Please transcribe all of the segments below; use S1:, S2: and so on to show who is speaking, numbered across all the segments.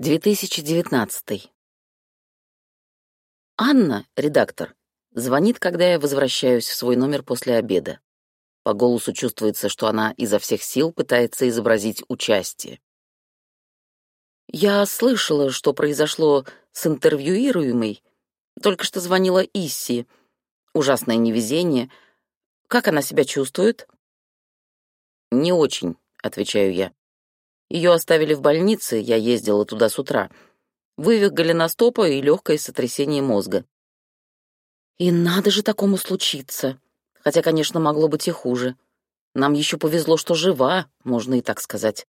S1: 2019. Анна, редактор, звонит, когда я возвращаюсь в свой номер после обеда. По голосу чувствуется, что она изо всех сил пытается изобразить участие. Я слышала, что произошло с интервьюируемой. Только что звонила Исси. Ужасное невезение. Как она себя чувствует? Не очень, отвечаю я. Ее оставили в больнице, я ездила туда с утра. Вывих голеностопа и легкое сотрясение мозга. И надо же такому случиться. Хотя, конечно, могло быть и хуже. Нам еще повезло, что жива, можно и так сказать.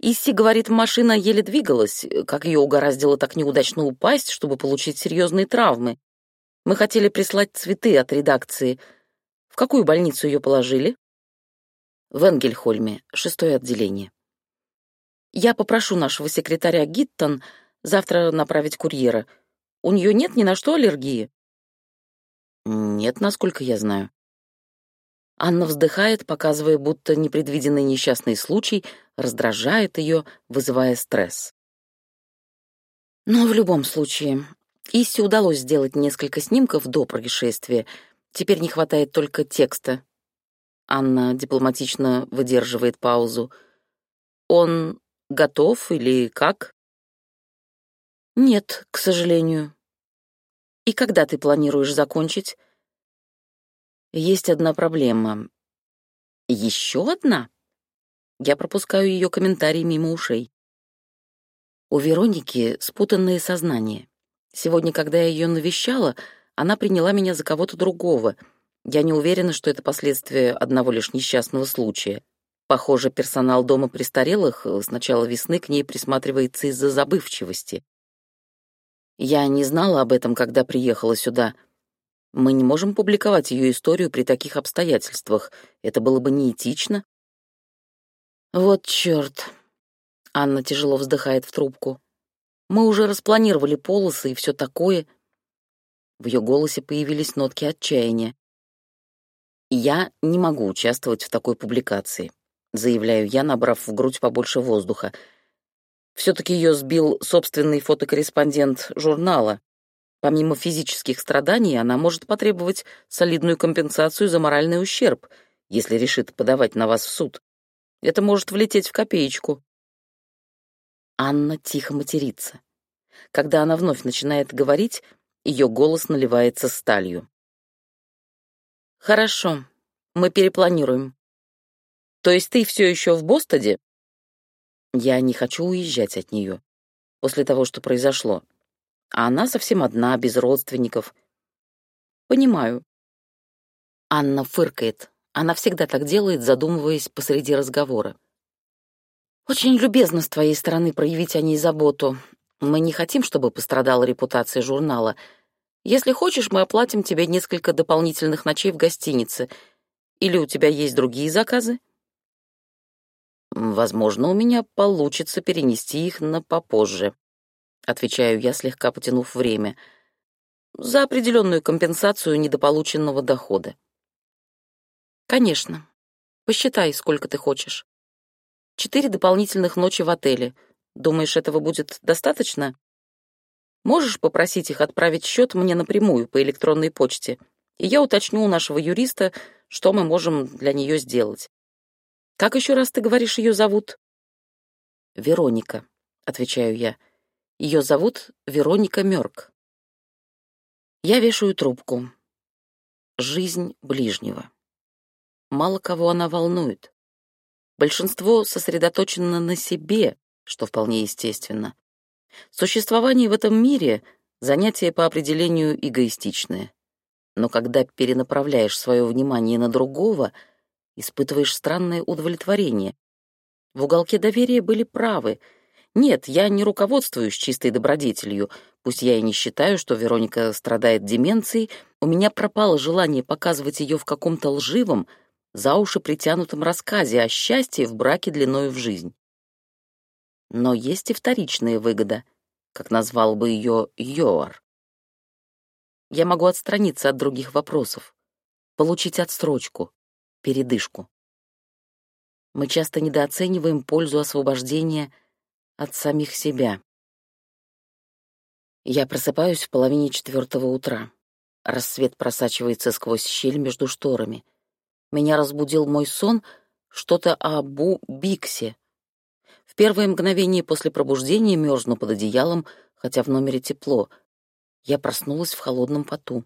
S1: Исси говорит, машина еле двигалась, как ее угораздило так неудачно упасть, чтобы получить серьезные травмы. Мы хотели прислать цветы от редакции. В какую больницу ее положили? В Энгельхольме, шестое отделение. Я попрошу нашего секретаря Гиттон завтра направить курьера. У нее нет ни на что аллергии?» «Нет, насколько я знаю». Анна вздыхает, показывая, будто непредвиденный несчастный случай раздражает ее, вызывая стресс. Но в любом случае, Иссе удалось сделать несколько снимков до происшествия. Теперь не хватает только текста. Анна дипломатично выдерживает паузу. Он Готов или как? Нет, к сожалению. И когда ты планируешь закончить? Есть одна проблема. Еще одна? Я пропускаю ее комментарии мимо ушей. У Вероники спутанное сознание. Сегодня, когда я ее навещала, она приняла меня за кого-то другого. Я не уверена, что это последствия одного лишь несчастного случая. Похоже, персонал дома престарелых э, с начала весны к ней присматривается из-за забывчивости. Я не знала об этом, когда приехала сюда. Мы не можем публиковать ее историю при таких обстоятельствах. Это было бы неэтично. Вот чёрт. Анна тяжело вздыхает в трубку. Мы уже распланировали полосы и все такое. В ее голосе появились нотки отчаяния. Я не могу участвовать в такой публикации заявляю я, набрав в грудь побольше воздуха. Все-таки ее сбил собственный фотокорреспондент журнала. Помимо физических страданий, она может потребовать солидную компенсацию за моральный ущерб, если решит подавать на вас в суд. Это может влететь в копеечку. Анна тихо матерится. Когда она вновь начинает говорить, ее голос наливается сталью. «Хорошо, мы перепланируем. То есть ты все еще в Бостоде? Я не хочу уезжать от нее после того, что произошло. А она совсем одна, без родственников. Понимаю. Анна фыркает. Она всегда так делает, задумываясь посреди разговора. Очень любезно с твоей стороны проявить о ней заботу. Мы не хотим, чтобы пострадала репутация журнала. Если хочешь, мы оплатим тебе несколько дополнительных ночей в гостинице. Или у тебя есть другие заказы? Возможно, у меня получится перенести их на попозже, отвечаю я, слегка потянув время, за определенную компенсацию недополученного дохода. Конечно. Посчитай, сколько ты хочешь. Четыре дополнительных ночи в отеле. Думаешь, этого будет достаточно? Можешь попросить их отправить счет мне напрямую по электронной почте, и я уточню у нашего юриста, что мы можем для нее сделать. Как еще раз ты говоришь, ее зовут? Вероника, отвечаю я. Ее зовут Вероника Мёрк. Я вешаю трубку. Жизнь ближнего. Мало кого она волнует. Большинство сосредоточено на себе, что вполне естественно. Существование в этом мире — занятие по определению эгоистичное. Но когда перенаправляешь свое внимание на другого — испытываешь странное удовлетворение. В уголке доверия были правы. Нет, я не руководствуюсь чистой добродетелью. Пусть я и не считаю, что Вероника страдает деменцией, у меня пропало желание показывать ее в каком-то лживом, за уши притянутом рассказе о счастье в браке длиною в жизнь. Но есть и вторичная выгода, как назвал бы ее Йоар. Я могу отстраниться от других вопросов, получить отсрочку, передышку. Мы часто недооцениваем пользу освобождения от самих себя. Я просыпаюсь в половине четвертого утра. Рассвет просачивается сквозь щель между шторами. Меня разбудил мой сон, что-то о Бу Биксе. В первое мгновение после пробуждения мерзну под одеялом, хотя в номере тепло. Я проснулась в холодном поту.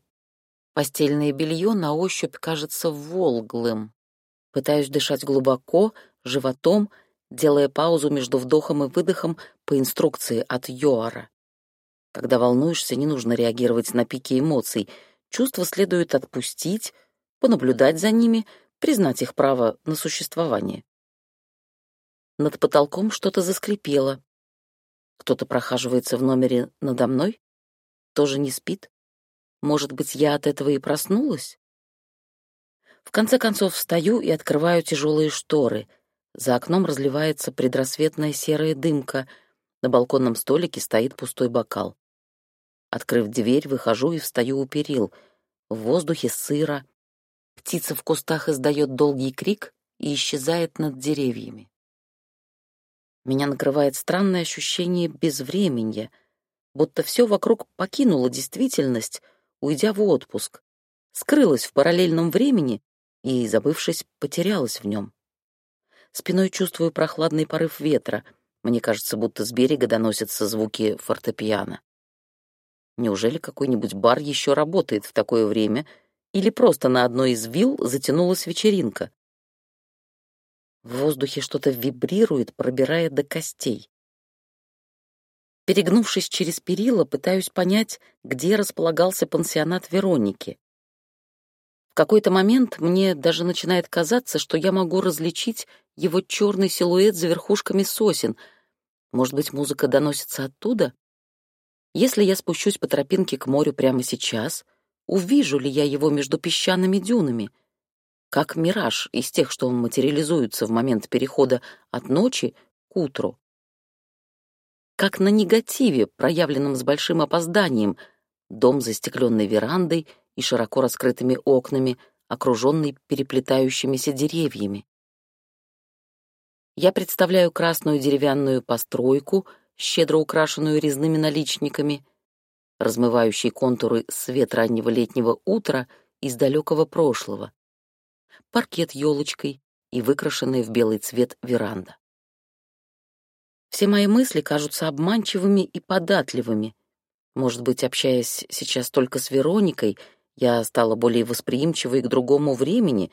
S1: Постельное белье на ощупь кажется волглым. Пытаюсь дышать глубоко, животом, делая паузу между вдохом и выдохом по инструкции от Йоара. Когда волнуешься, не нужно реагировать на пики эмоций. Чувства следует отпустить, понаблюдать за ними, признать их право на существование. Над потолком что-то заскрипело. Кто-то прохаживается в номере надо мной? Тоже не спит? Может быть, я от этого и проснулась? В конце концов встаю и открываю тяжелые шторы. За окном разливается предрассветная серая дымка. На балконном столике стоит пустой бокал. Открыв дверь, выхожу и встаю у перил. В воздухе сыро. Птица в кустах издает долгий крик и исчезает над деревьями. Меня накрывает странное ощущение безвременья, будто все вокруг покинуло действительность, уйдя в отпуск, скрылось в параллельном времени и, забывшись, потерялась в нем. Спиной чувствую прохладный порыв ветра. Мне кажется, будто с берега доносятся звуки фортепиано. Неужели какой-нибудь бар еще работает в такое время, или просто на одной из вилл затянулась вечеринка? В воздухе что-то вибрирует, пробирая до костей. Перегнувшись через перила, пытаюсь понять, где располагался пансионат Вероники. В какой-то момент мне даже начинает казаться, что я могу различить его черный силуэт за верхушками сосен. Может быть, музыка доносится оттуда? Если я спущусь по тропинке к морю прямо сейчас, увижу ли я его между песчаными дюнами? Как мираж из тех, что он материализуется в момент перехода от ночи к утру. Как на негативе, проявленном с большим опозданием, дом застекленной верандой и широко раскрытыми окнами, окруженный переплетающимися деревьями. Я представляю красную деревянную постройку — щедро украшенную резными наличниками, размывающий контуры свет раннего летнего утра из далекого прошлого, паркет елочкой и выкрашенная в белый цвет веранда. Все мои мысли кажутся обманчивыми и податливыми. Может быть, общаясь сейчас только с Вероникой, я стала более восприимчивой к другому времени,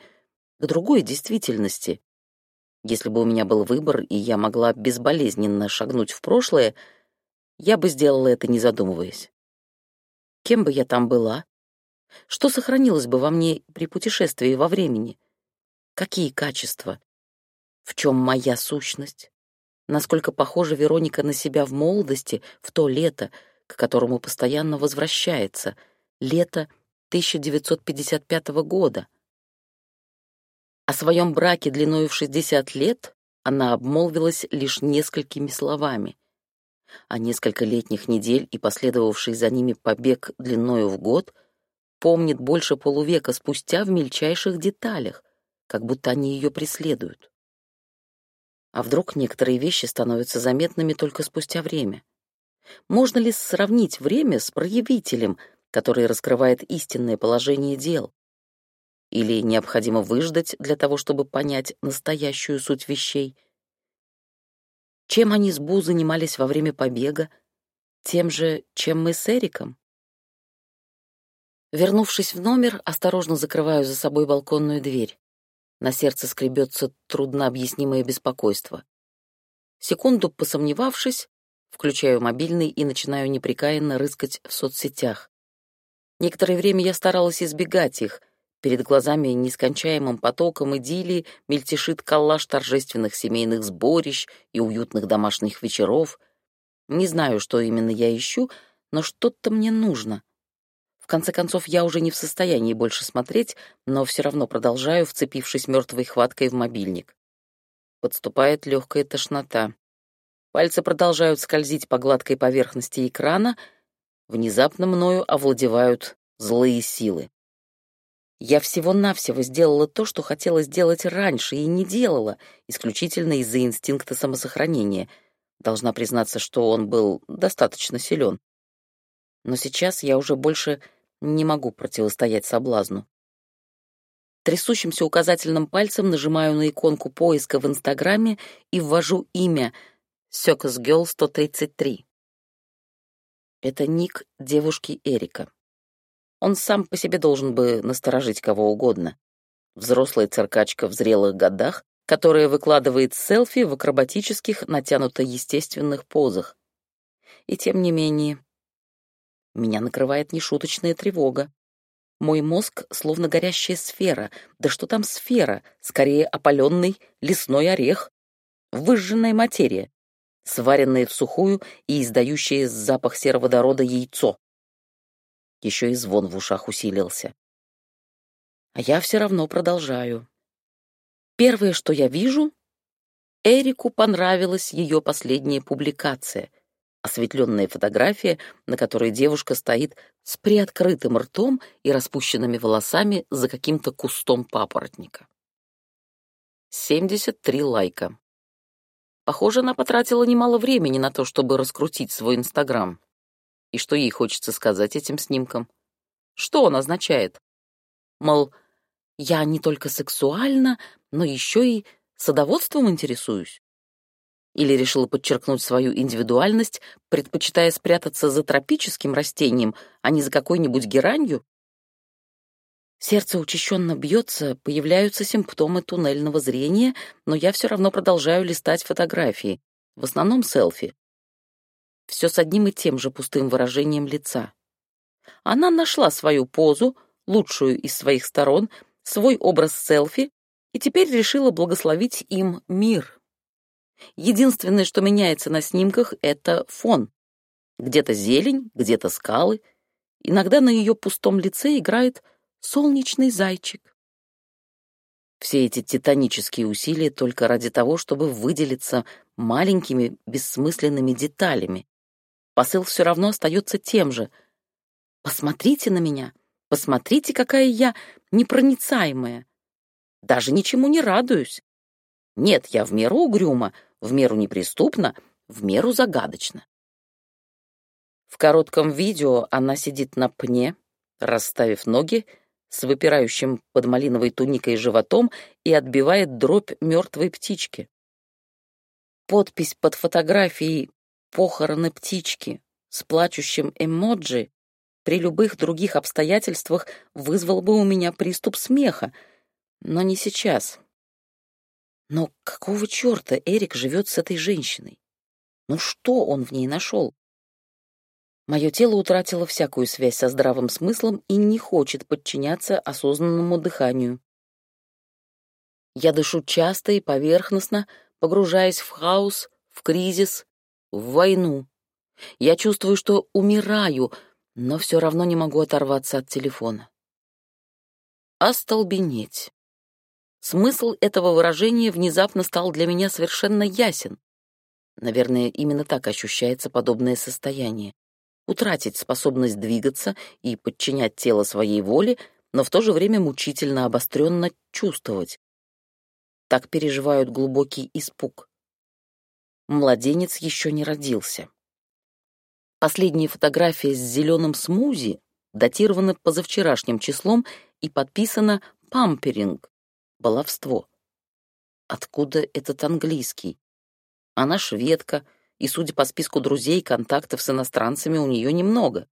S1: к другой действительности, если бы у меня был выбор, и я могла безболезненно шагнуть в прошлое, я бы сделала это, не задумываясь. Кем бы я там была? Что сохранилось бы во мне при путешествии во времени? Какие качества? В чем моя сущность? Насколько похожа Вероника на себя в молодости, в то лето, к которому постоянно возвращается, лето 1955 года — о своем браке длиною в 60 лет она обмолвилась лишь несколькими словами. А несколько летних недель и последовавший за ними побег длиною в год помнит больше полувека спустя в мельчайших деталях, как будто они ее преследуют. А вдруг некоторые вещи становятся заметными только спустя время? Можно ли сравнить время с проявителем, который раскрывает истинное положение дел? Или необходимо выждать для того, чтобы понять настоящую суть вещей? Чем они с Бу занимались во время побега? Тем же, чем мы с Эриком? Вернувшись в номер, осторожно закрываю за собой балконную дверь. На сердце скребется труднообъяснимое беспокойство. Секунду посомневавшись, включаю мобильный и начинаю непрекаянно рыскать в соцсетях. Некоторое время я старалась избегать их, Перед глазами нескончаемым потоком идиллии мельтешит коллаж торжественных семейных сборищ и уютных домашних вечеров. Не знаю, что именно я ищу, но что-то мне нужно. Конце концов, я уже не в состоянии больше смотреть, но все равно продолжаю, вцепившись мертвой хваткой в мобильник. Подступает легкая тошнота. Пальцы продолжают скользить по гладкой поверхности экрана. Внезапно мною овладевают злые силы. Я всего-навсего сделала то, что хотела сделать раньше, и не делала, исключительно из-за инстинкта самосохранения. Должна признаться, что он был достаточно силен. Но сейчас я уже больше не могу противостоять соблазну. Трясущимся указательным пальцем нажимаю на иконку поиска в Инстаграме и ввожу имя Girl 133. Это ник девушки Эрика. Он сам по себе должен бы насторожить кого угодно. Взрослая циркачка в зрелых годах, которая выкладывает селфи в акробатических, натянуто естественных позах. И тем не менее, меня накрывает нешуточная тревога. Мой мозг словно горящая сфера. Да что там сфера? Скорее опаленный лесной орех. Выжженная материя, сваренное в сухую и издающее запах сероводорода яйцо. Еще и звон в ушах усилился. А я все равно продолжаю. Первое, что я вижу, Эрику понравилась ее последняя публикация — осветленная фотография, на которой девушка стоит с приоткрытым ртом и распущенными волосами за каким-то кустом папоротника. 73 лайка. Похоже, она потратила немало времени на то, чтобы раскрутить свой Инстаграм. И что ей хочется сказать этим снимком? Что он означает? Мол, я не только сексуальна, но еще и садоводством интересуюсь или решила подчеркнуть свою индивидуальность, предпочитая спрятаться за тропическим растением, а не за какой-нибудь геранью? Сердце учащенно бьется, появляются симптомы туннельного зрения, но я все равно продолжаю листать фотографии, в основном селфи. Все с одним и тем же пустым выражением лица. Она нашла свою позу, лучшую из своих сторон, свой образ селфи, и теперь решила благословить им мир. Единственное, что меняется на снимках, это фон. Где-то зелень, где-то скалы. Иногда на ее пустом лице играет солнечный зайчик. Все эти титанические усилия только ради того, чтобы выделиться маленькими бессмысленными деталями. Посыл все равно остается тем же. Посмотрите на меня, посмотрите, какая я непроницаемая. Даже ничему не радуюсь. Нет, я в меру угрюма, в меру неприступно, в меру загадочно. В коротком видео она сидит на пне, расставив ноги, с выпирающим под малиновой туникой животом и отбивает дробь мертвой птички. Подпись под фотографией «Похороны птички» с плачущим эмоджи при любых других обстоятельствах вызвал бы у меня приступ смеха, но не сейчас. Но какого черта Эрик живет с этой женщиной? Ну что он в ней нашел? Мое тело утратило всякую связь со здравым смыслом и не хочет подчиняться осознанному дыханию. Я дышу часто и поверхностно, погружаясь в хаос, в кризис, в войну. Я чувствую, что умираю, но все равно не могу оторваться от телефона. Остолбенеть. Смысл этого выражения внезапно стал для меня совершенно ясен. Наверное, именно так ощущается подобное состояние. Утратить способность двигаться и подчинять тело своей воле, но в то же время мучительно обостренно чувствовать. Так переживают глубокий испуг. Младенец еще не родился. Последняя фотография с зеленым смузи датирована позавчерашним числом и подписана «Памперинг», баловство. Откуда этот английский? Она шведка, и, судя по списку друзей, контактов с иностранцами у нее немного.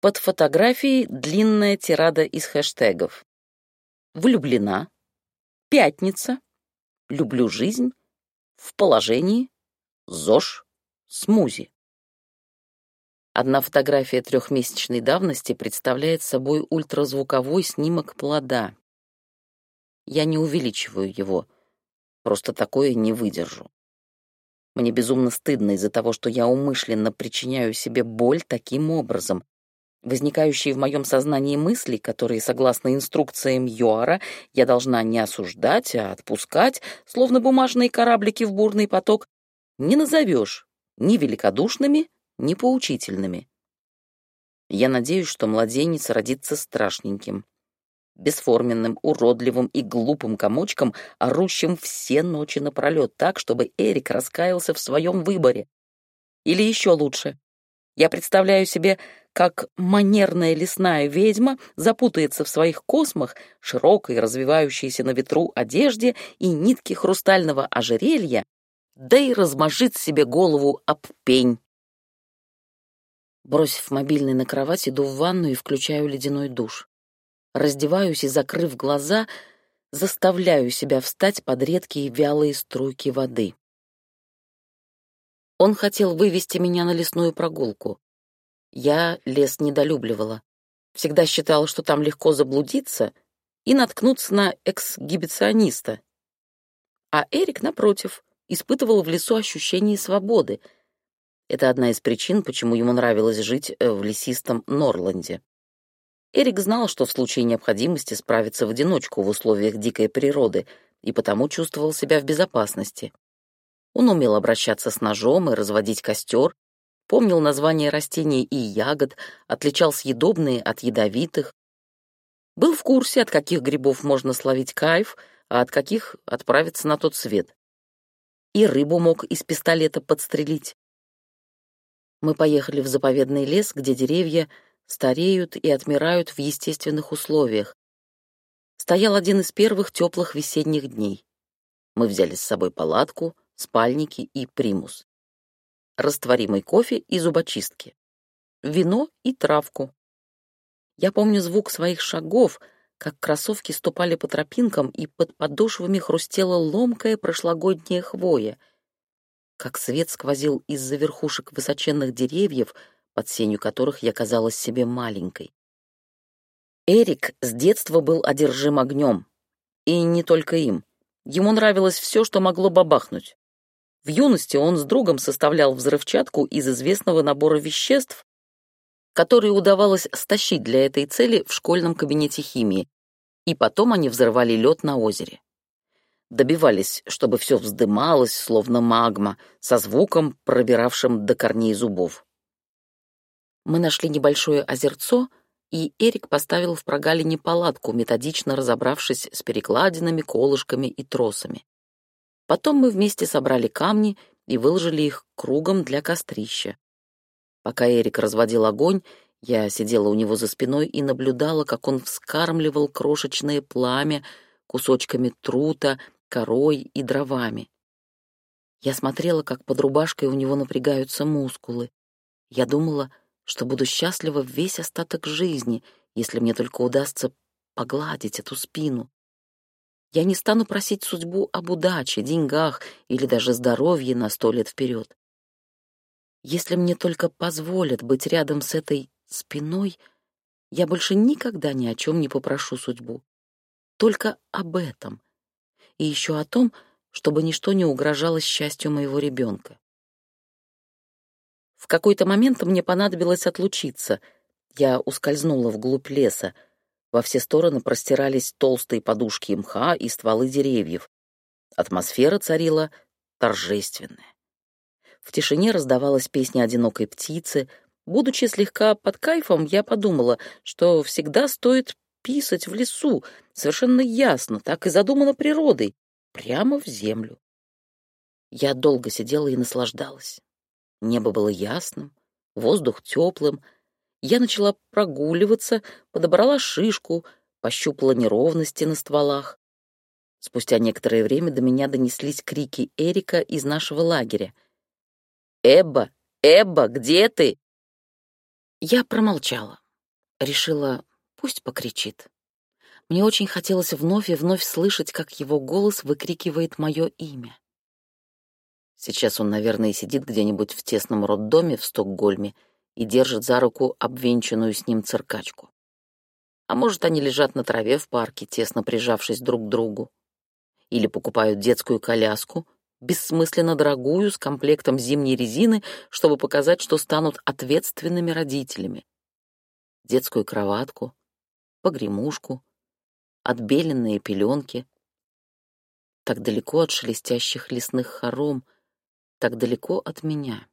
S1: Под фотографией длинная тирада из хэштегов. Влюблена, пятница, люблю жизнь, в положении, ЗОЖ, смузи. Одна фотография трехмесячной давности представляет собой ультразвуковой снимок плода. Я не увеличиваю его. Просто такое не выдержу. Мне безумно стыдно из-за того, что я умышленно причиняю себе боль таким образом. Возникающие в моем сознании мысли, которые, согласно инструкциям Йоара, я должна не осуждать, а отпускать, словно бумажные кораблики в бурный поток, не назовешь ни великодушными, ни поучительными. Я надеюсь, что младенец родится страшненьким бесформенным, уродливым и глупым комочком, орущим все ночи напролет так, чтобы Эрик раскаялся в своем выборе. Или еще лучше, Я представляю себе, как манерная лесная ведьма запутается в своих космах, широкой, развивающейся на ветру одежде и нитке хрустального ожерелья, да и размажит себе голову об пень. Бросив мобильный на кровать, иду в ванну и включаю ледяной душ. Раздеваюсь и, закрыв глаза, заставляю себя встать под редкие вялые струйки воды. Он хотел вывести меня на лесную прогулку. Я лес недолюбливала. Всегда считала, что там легко заблудиться и наткнуться на эксгибициониста. А Эрик, напротив, испытывал в лесу ощущение свободы. Это одна из причин, почему ему нравилось жить э, в лесистом Норланде. Эрик знал, что в случае необходимости справится в одиночку в условиях дикой природы, и потому чувствовал себя в безопасности. Он умел обращаться с ножом и разводить костер, помнил названия растений и ягод, отличал съедобные от ядовитых. Был в курсе, от каких грибов можно словить кайф, а от каких отправиться на тот свет. И рыбу мог из пистолета подстрелить. Мы поехали в заповедный лес, где деревья стареют и отмирают в естественных условиях. Стоял один из первых теплых весенних дней. Мы взяли с собой палатку, спальники и примус. Растворимый кофе и зубочистки. Вино и травку. Я помню звук своих шагов, как кроссовки ступали по тропинкам, и под подошвами хрустела ломкая прошлогодняя хвоя, как свет сквозил из-за верхушек высоченных деревьев, под сенью которых я казалась себе маленькой. Эрик с детства был одержим огнем. И не только им. Ему нравилось все, что могло бабахнуть. В юности он с другом составлял взрывчатку из известного набора веществ, которые удавалось стащить для этой цели в школьном кабинете химии, и потом они взрывали лед на озере. Добивались, чтобы все вздымалось, словно магма, со звуком, пробиравшим до корней зубов. Мы нашли небольшое озерцо, и Эрик поставил в прогалине палатку, методично разобравшись с перекладинами, колышками и тросами. Потом мы вместе собрали камни и выложили их кругом для кострища. Пока Эрик разводил огонь, я сидела у него за спиной и наблюдала, как он вскармливал крошечное пламя кусочками трута, корой и дровами. Я смотрела, как под рубашкой у него напрягаются мускулы. Я думала, что буду счастлива весь остаток жизни, если мне только удастся погладить эту спину. Я не стану просить судьбу об удаче, деньгах или даже здоровье на сто лет вперед. Если мне только позволят быть рядом с этой спиной, я больше никогда ни о чем не попрошу судьбу. Только об этом. И еще о том, чтобы ничто не угрожало счастью моего ребенка. В какой-то момент мне понадобилось отлучиться. Я ускользнула вглубь леса, во все стороны простирались толстые подушки мха и стволы деревьев. Атмосфера царила торжественная. В тишине раздавалась песня одинокой птицы. Будучи слегка под кайфом, я подумала, что всегда стоит писать в лесу, совершенно ясно, так и задумано природой, прямо в землю. Я долго сидела и наслаждалась. Небо было ясным, воздух теплым, я начала прогуливаться, подобрала шишку, пощупала неровности на стволах. Спустя некоторое время до меня донеслись крики Эрика из нашего лагеря. «Эбба! Эбба, где ты?» Я промолчала. Решила, пусть покричит. Мне очень хотелось вновь и вновь слышать, как его голос выкрикивает мое имя. Сейчас он, наверное, сидит где-нибудь в тесном роддоме в Стокгольме и держит за руку обвенчанную с ним циркачку. А может, они лежат на траве в парке, тесно прижавшись друг к другу. Или покупают детскую коляску, бессмысленно дорогую, с комплектом зимней резины, чтобы показать, что станут ответственными родителями. Детскую кроватку, погремушку, отбеленные пеленки. Так далеко от шелестящих лесных хором, так далеко от меня.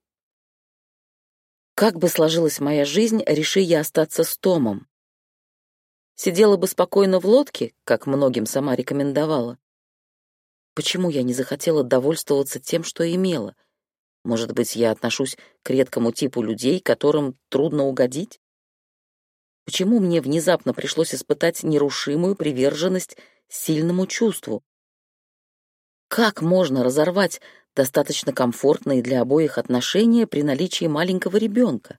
S1: Как бы сложилась моя жизнь, реши я остаться с Томом. Сидела бы спокойно в лодке, как многим сама рекомендовала. Почему я не захотела довольствоваться тем, что имела? Может быть, я отношусь к редкому типу людей, которым трудно угодить? Почему мне внезапно пришлось испытать нерушимую приверженность сильному чувству? Как можно разорвать достаточно комфортные для обоих отношения при наличии маленького ребенка?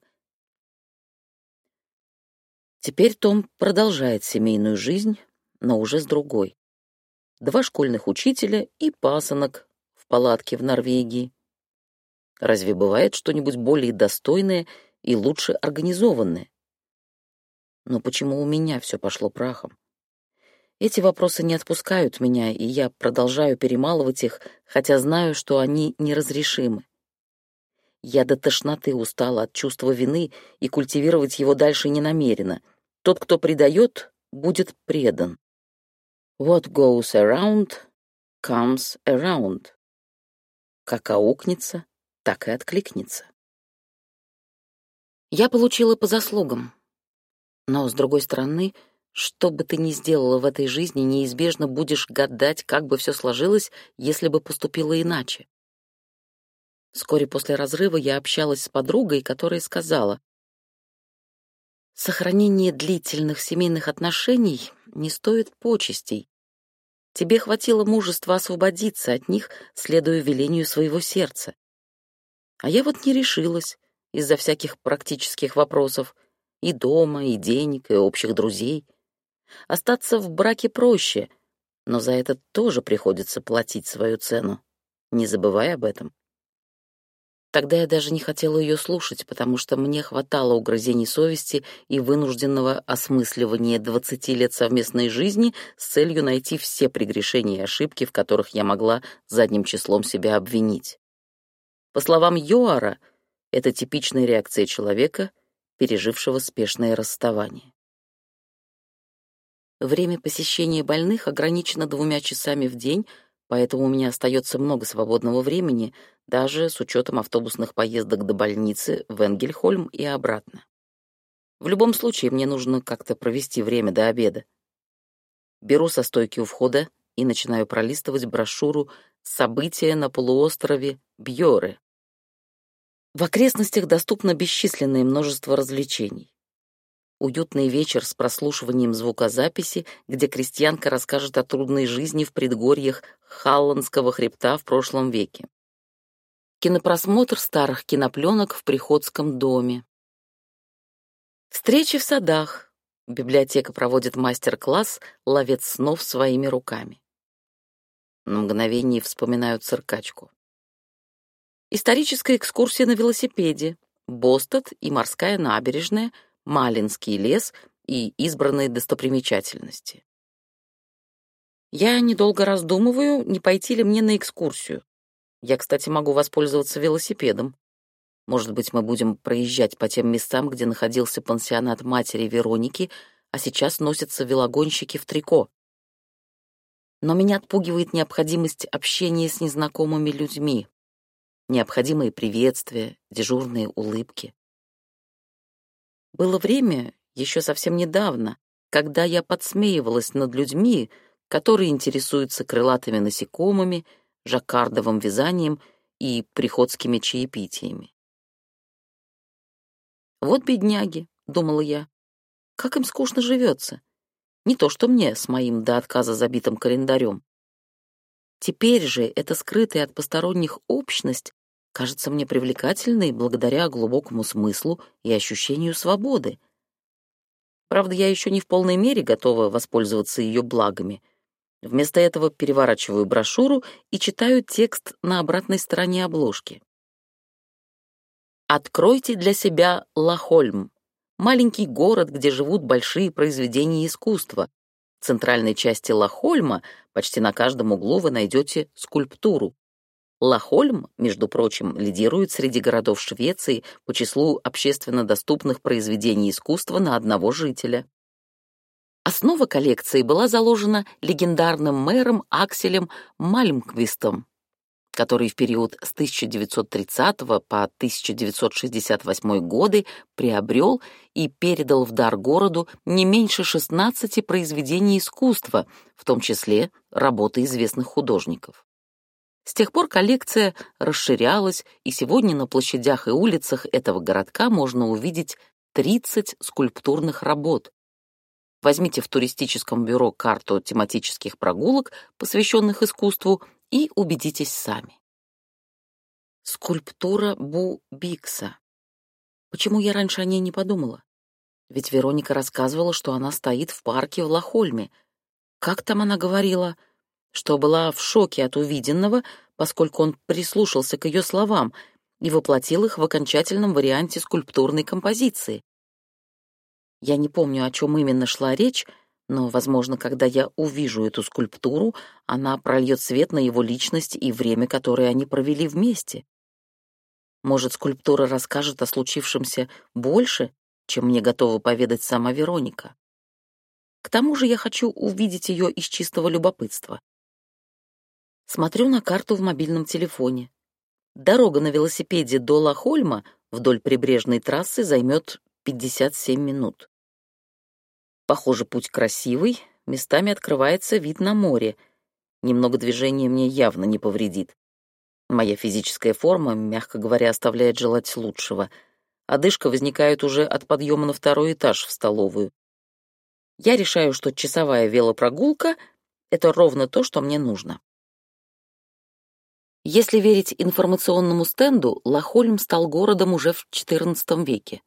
S1: Теперь Том продолжает семейную жизнь, но уже с другой. Два школьных учителя и пасынок в палатке в Норвегии. Разве бывает что-нибудь более достойное и лучше организованное? Но почему у меня все пошло прахом? Эти вопросы не отпускают меня, и я продолжаю перемалывать их, хотя знаю, что они неразрешимы. Я до тошноты устала от чувства вины и культивировать его дальше не намерена. Тот, кто предает, будет предан. What goes around, comes around. Как аукнется, так и откликнется. Я получила по заслугам. Но, с другой стороны, что бы ты ни сделала в этой жизни, неизбежно будешь гадать, как бы все сложилось, если бы поступила иначе. Вскоре после разрыва я общалась с подругой, которая сказала, «Сохранение длительных семейных отношений не стоит почестей. Тебе хватило мужества освободиться от них, следуя велению своего сердца. А я вот не решилась из-за всяких практических вопросов и дома, и денег, и общих друзей. Остаться в браке проще, но за это тоже приходится платить свою цену. Не забывай об этом. Тогда я даже не хотела ее слушать, потому что мне хватало угрызений совести и вынужденного осмысливания 20 лет совместной жизни с целью найти все прегрешения и ошибки, в которых я могла задним числом себя обвинить. По словам Йоара, это типичная реакция человека, пережившего спешное расставание. Время посещения больных ограничено двумя часами в день, поэтому у меня остается много свободного времени, даже с учетом автобусных поездок до больницы в Энгельхольм и обратно. В любом случае, мне нужно как-то провести время до обеда. Беру со стойки у входа и начинаю пролистывать брошюру «События на полуострове Бьоры». В окрестностях доступно бесчисленное множество развлечений уютный вечер с прослушиванием звукозаписи, где крестьянка расскажет о трудной жизни в предгорьях Халландского хребта в прошлом веке. Кинопросмотр старых кинопленок в Приходском доме. Встречи в садах. Библиотека проводит мастер-класс «Ловец снов своими руками». На мгновение вспоминаю циркачку. Историческая экскурсия на велосипеде. Бостад и морская набережная — Малинский лес и избранные достопримечательности. Я недолго раздумываю, не пойти ли мне на экскурсию. Я, кстати, могу воспользоваться велосипедом. Может быть, мы будем проезжать по тем местам, где находился пансионат матери Вероники, а сейчас носятся велогонщики в трико. Но меня отпугивает необходимость общения с незнакомыми людьми, необходимые приветствия, дежурные улыбки. Было время, еще совсем недавно, когда я подсмеивалась над людьми, которые интересуются крылатыми насекомыми, жаккардовым вязанием и приходскими чаепитиями. «Вот бедняги», — думала я, — «как им скучно живется. Не то что мне с моим до отказа забитым календарем. Теперь же эта скрытая от посторонних общность кажется мне привлекательной благодаря глубокому смыслу и ощущению свободы. Правда, я еще не в полной мере готова воспользоваться ее благами. Вместо этого переворачиваю брошюру и читаю текст на обратной стороне обложки. Откройте для себя Лахольм, маленький город, где живут большие произведения искусства. В центральной части Лахольма почти на каждом углу вы найдете скульптуру. Лахольм, между прочим, лидирует среди городов Швеции по числу общественно доступных произведений искусства на одного жителя. Основа коллекции была заложена легендарным мэром Акселем Мальмквистом, который в период с 1930 по 1968 годы приобрел и передал в дар городу не меньше 16 произведений искусства, в том числе работы известных художников. С тех пор коллекция расширялась, и сегодня на площадях и улицах этого городка можно увидеть 30 скульптурных работ. Возьмите в туристическом бюро карту тематических прогулок, посвященных искусству, и убедитесь сами. Скульптура Бу Бикса. Почему я раньше о ней не подумала? Ведь Вероника рассказывала, что она стоит в парке в Лохольме. Как там она говорила? Что была в шоке от увиденного, поскольку он прислушался к ее словам и воплотил их в окончательном варианте скульптурной композиции. Я не помню, о чем именно шла речь, но, возможно, когда я увижу эту скульптуру, она прольет свет на его личность и время, которое они провели вместе. Может, скульптура расскажет о случившемся больше, чем мне готова поведать сама Вероника. К тому же я хочу увидеть ее из чистого любопытства. Смотрю на карту в мобильном телефоне. Дорога на велосипеде до Лахольма вдоль прибрежной трассы займет 57 минут. Похоже, путь красивый, местами открывается вид на море. Немного движения мне явно не повредит. Моя физическая форма, мягко говоря, оставляет желать лучшего. Одышка возникает уже от подъема на второй этаж в столовую. Я решаю, что часовая велопрогулка — это ровно то, что мне нужно. Если верить информационному стенду, Лахольм стал городом уже в XIV веке.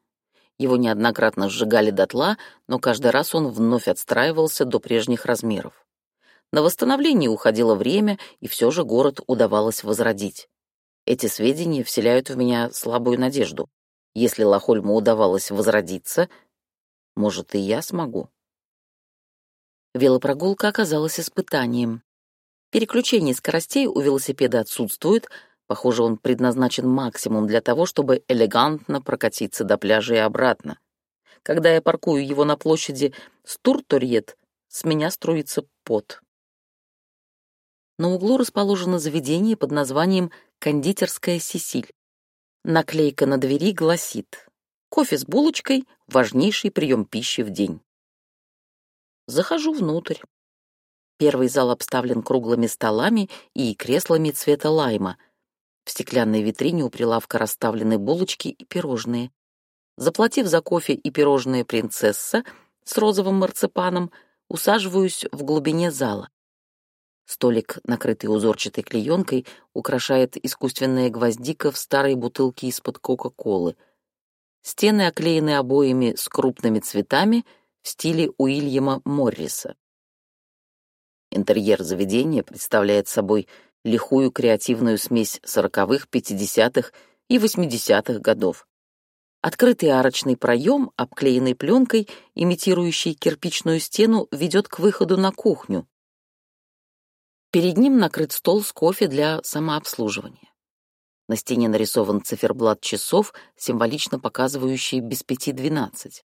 S1: Его неоднократно сжигали дотла, но каждый раз он вновь отстраивался до прежних размеров. На восстановление уходило время, и все же город удавалось возродить. Эти сведения вселяют в меня слабую надежду. Если Лохольму удавалось возродиться, может, и я смогу. Велопрогулка оказалась испытанием. Переключение скоростей у велосипеда отсутствует, похоже, он предназначен максимум для того, чтобы элегантно прокатиться до пляжа и обратно. Когда я паркую его на площади Стурторьет, с меня струится пот. На углу расположено заведение под названием «Кондитерская Сесиль». Наклейка на двери гласит «Кофе с булочкой — важнейший прием пищи в день». Захожу внутрь. Первый зал обставлен круглыми столами и креслами цвета лайма. В стеклянной витрине у прилавка расставлены булочки и пирожные. Заплатив за кофе и пирожные принцесса с розовым марципаном, усаживаюсь в глубине зала. Столик, накрытый узорчатой клеенкой, украшает искусственная гвоздика в старой бутылке из-под Кока-Колы. Стены оклеены обоями с крупными цветами в стиле Уильяма Морриса. Интерьер заведения представляет собой лихую креативную смесь сороковых, пятидесятых и восьмидесятых годов. Открытый арочный проем, обклеенный пленкой, имитирующий кирпичную стену, ведет к выходу на кухню, Перед ним накрыт стол с кофе для самообслуживания. На стене нарисован циферблат часов, символично показывающий без пяти двенадцать.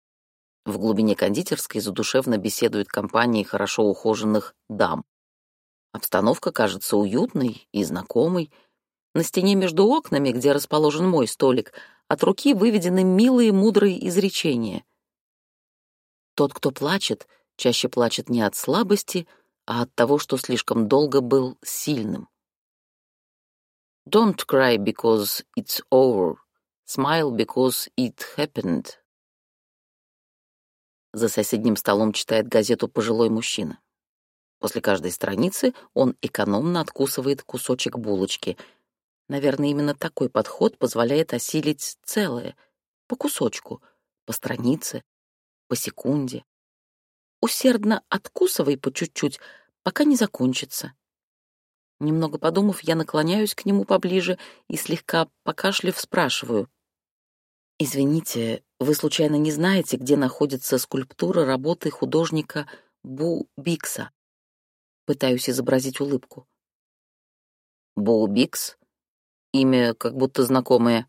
S1: В глубине кондитерской задушевно беседует компания хорошо ухоженных дам. Обстановка кажется уютной и знакомой. На стене между окнами, где расположен мой столик, от руки выведены милые мудрые изречения. Тот, кто плачет, чаще плачет не от слабости, а от того, что слишком долго был сильным. Don't cry because it's over. Smile because it happened. За соседним столом читает газету пожилой мужчина. После каждой страницы он экономно откусывает кусочек булочки. Наверное, именно такой подход позволяет осилить целое, по кусочку, по странице, по секунде усердно откусывай по чуть-чуть, пока не закончится. Немного подумав, я наклоняюсь к нему поближе и, слегка покашлив, спрашиваю. «Извините, вы случайно не знаете, где находится скульптура работы художника Бу Бикса?» Пытаюсь изобразить улыбку. «Бу Бикс? Имя как будто знакомое.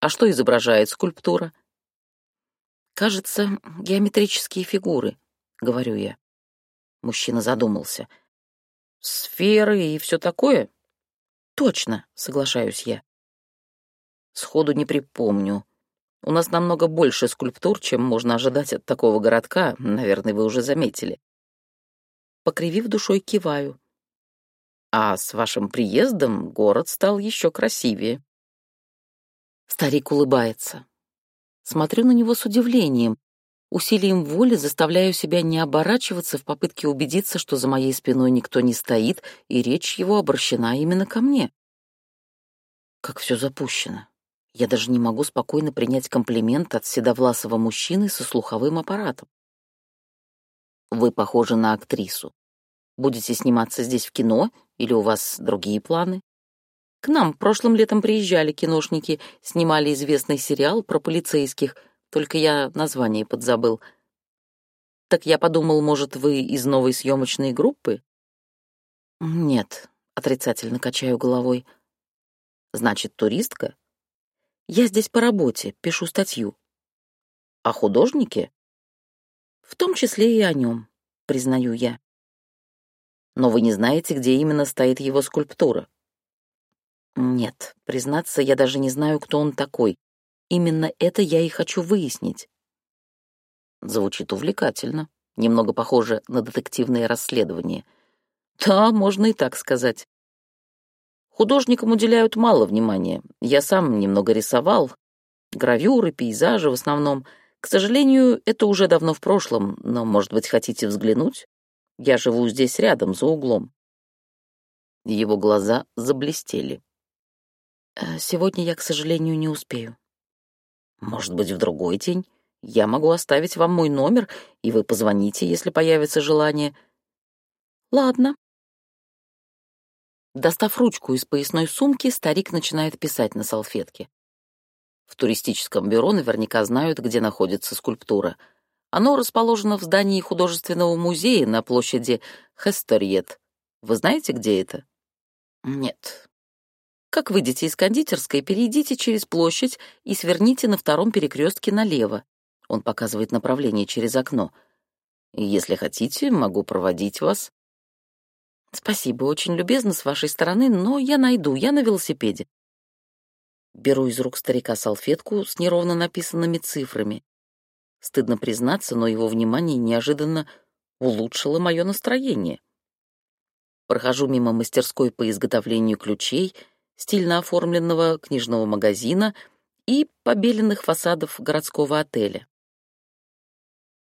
S1: А что изображает скульптура?» «Кажется, геометрические фигуры», — говорю я. Мужчина задумался. «Сферы и все такое?» «Точно», — соглашаюсь я. «Сходу не припомню. У нас намного больше скульптур, чем можно ожидать от такого городка, наверное, вы уже заметили». Покривив душой, киваю. А с вашим приездом город стал еще красивее. Старик улыбается. Смотрю на него с удивлением. Усилием воли заставляю себя не оборачиваться в попытке убедиться, что за моей спиной никто не стоит, и речь его обращена именно ко мне. Как все запущено. Я даже не могу спокойно принять комплимент от седовласого мужчины со слуховым аппаратом. Вы похожи на актрису. Будете сниматься здесь в кино или у вас другие планы? К нам прошлым летом приезжали киношники, снимали известный сериал про полицейских, только я название подзабыл. Так я подумал, может, вы из новой съемочной группы? Нет, отрицательно качаю головой. Значит, туристка? Я здесь по работе, пишу статью. О художнике? В том числе и о нем, признаю я. Но вы не знаете, где именно стоит его скульптура? Нет, признаться, я даже не знаю, кто он такой. Именно это я и хочу выяснить. Звучит увлекательно. Немного похоже на детективное расследование. Да, можно и так сказать. Художникам уделяют мало внимания. Я сам немного рисовал. Гравюры, пейзажи в основном. К сожалению, это уже давно в прошлом, но, может быть, хотите взглянуть? Я живу здесь рядом, за углом. Его глаза заблестели. «Э, сегодня я, к сожалению, не успею. Может быть, в другой день? Я могу оставить вам мой номер, и вы позвоните, если появится желание. Ладно. Достав ручку из поясной сумки, старик начинает писать на салфетке. В туристическом бюро наверняка знают, где находится скульптура — оно расположено в здании художественного музея на площади Хесториет. Вы знаете, где это? Нет. Как выйдете из кондитерской, перейдите через площадь и сверните на втором перекрестке налево. Он показывает направление через окно. Если хотите, могу проводить вас. Спасибо, очень любезно с вашей стороны, но я найду, я на велосипеде. Беру из рук старика салфетку с неровно написанными цифрами. Стыдно признаться, но его внимание неожиданно улучшило мое настроение. Прохожу мимо мастерской по изготовлению ключей, стильно оформленного книжного магазина и побеленных фасадов городского отеля.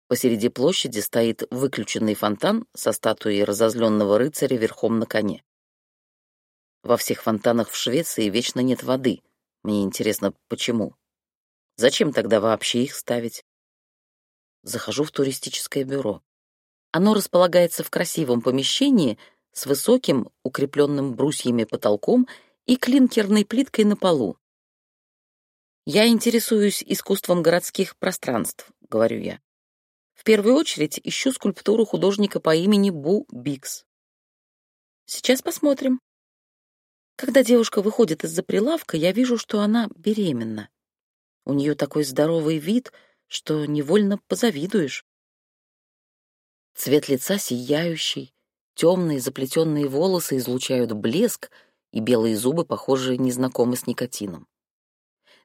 S1: Посреди площади стоит выключенный фонтан со статуей разозленного рыцаря верхом на коне. Во всех фонтанах в Швеции вечно нет воды. Мне интересно, почему? Зачем тогда вообще их ставить? Захожу в туристическое бюро. Оно располагается в красивом помещении с высоким, укрепленным брусьями потолком и клинкерной плиткой на полу. «Я интересуюсь искусством городских пространств», — говорю я. «В первую очередь ищу скульптуру художника по имени Бу Бикс. Сейчас посмотрим». Когда девушка выходит из-за прилавка, я вижу, что она беременна. У нее такой здоровый вид — что невольно позавидуешь. Цвет лица сияющий, темные заплетенные волосы излучают блеск, и белые зубы, похожие незнакомы с никотином.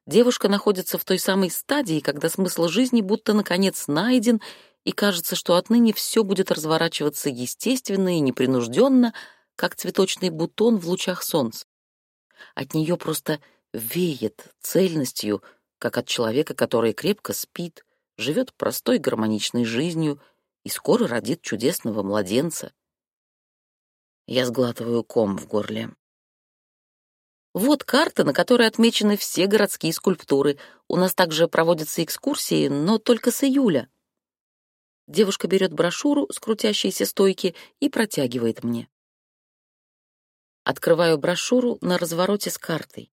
S1: Девушка находится в той самой стадии, когда смысл жизни будто наконец найден, и кажется, что отныне все будет разворачиваться естественно и непринужденно, как цветочный бутон в лучах солнца. От нее просто веет цельностью, как от человека, который крепко спит, живет простой гармоничной жизнью и скоро родит чудесного младенца. Я сглатываю ком в горле. Вот карта, на которой отмечены все городские скульптуры. У нас также проводятся экскурсии, но только с июля. Девушка берет брошюру с крутящейся стойки и протягивает мне. Открываю брошюру на развороте с картой.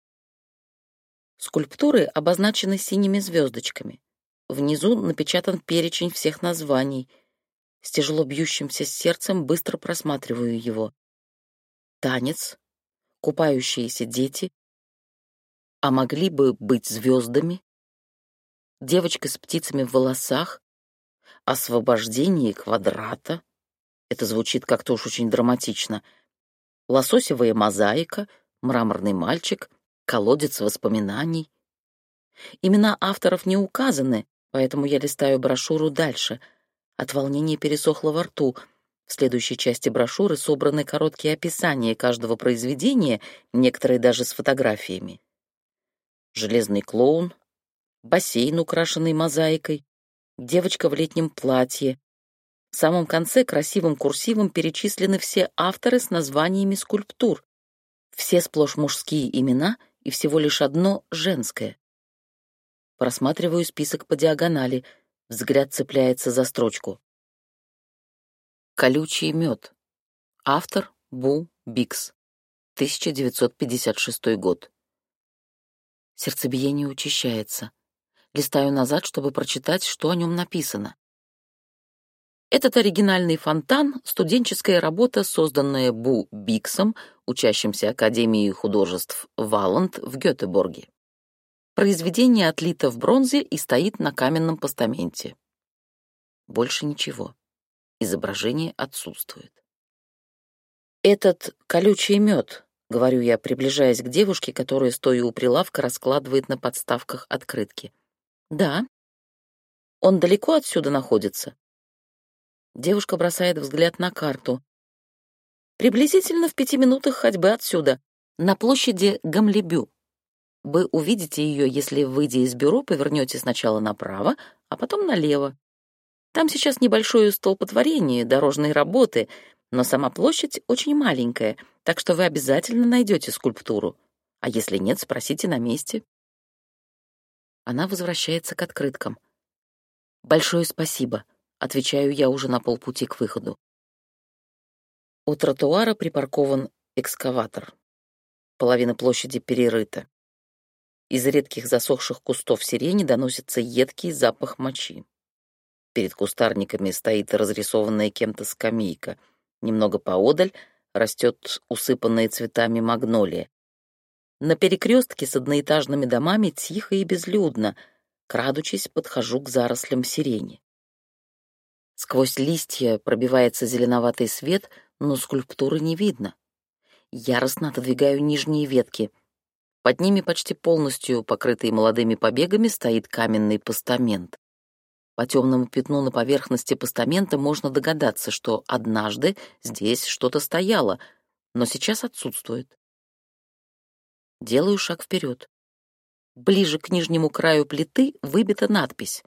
S1: Скульптуры обозначены синими звездочками. Внизу напечатан перечень всех названий. С тяжело бьющимся сердцем быстро просматриваю его. Танец, купающиеся дети, а могли бы быть звездами, девочка с птицами в волосах, освобождение квадрата. Это звучит как-то уж очень драматично. Лососевая мозаика, мраморный мальчик, колодец воспоминаний. Имена авторов не указаны, поэтому я листаю брошюру дальше. От волнения пересохло во рту. В следующей части брошюры собраны короткие описания каждого произведения, некоторые даже с фотографиями. Железный клоун, бассейн, украшенный мозаикой, девочка в летнем платье. В самом конце красивым курсивом перечислены все авторы с названиями скульптур. Все сплошь мужские имена и всего лишь одно женское. Просматриваю список по диагонали, взгляд цепляется за строчку. Колючий мед. Автор Бу Бикс. 1956 год. Сердцебиение учащается. Листаю назад, чтобы прочитать, что о нем написано. Этот оригинальный фонтан — студенческая работа, созданная Бу Биксом, учащимся Академии художеств Валанд в Гетеборге. Произведение отлито в бронзе и стоит на каменном постаменте. Больше ничего изображение отсутствует. «Этот колючий мед», — говорю я, приближаясь к девушке, которая, стоя у прилавка, раскладывает на подставках открытки. «Да». «Он далеко отсюда находится?» Девушка бросает взгляд на карту. «Приблизительно в пяти минутах ходьбы отсюда, на площади Гамлебю. Вы увидите ее, если, выйдя из бюро, повернете сначала направо, а потом налево. Там сейчас небольшое столпотворение, дорожные работы, но сама площадь очень маленькая, так что вы обязательно найдете скульптуру. А если нет, спросите на месте. Она возвращается к открыткам. «Большое спасибо», — отвечаю я уже на полпути к выходу. У тротуара припаркован экскаватор. Половина площади перерыта. Из редких засохших кустов сирени доносится едкий запах мочи. Перед кустарниками стоит разрисованная кем-то скамейка. Немного поодаль растет усыпанная цветами магнолия. На перекрестке с одноэтажными домами тихо и безлюдно. Крадучись, подхожу к зарослям сирени. Сквозь листья пробивается зеленоватый свет, но скульптуры не видно. Яростно отодвигаю нижние ветки. Под ними почти полностью покрытый молодыми побегами стоит каменный постамент. По темному пятну на поверхности постамента можно догадаться, что однажды здесь что-то стояло, но сейчас отсутствует. Делаю шаг вперед. Ближе к нижнему краю плиты выбита надпись.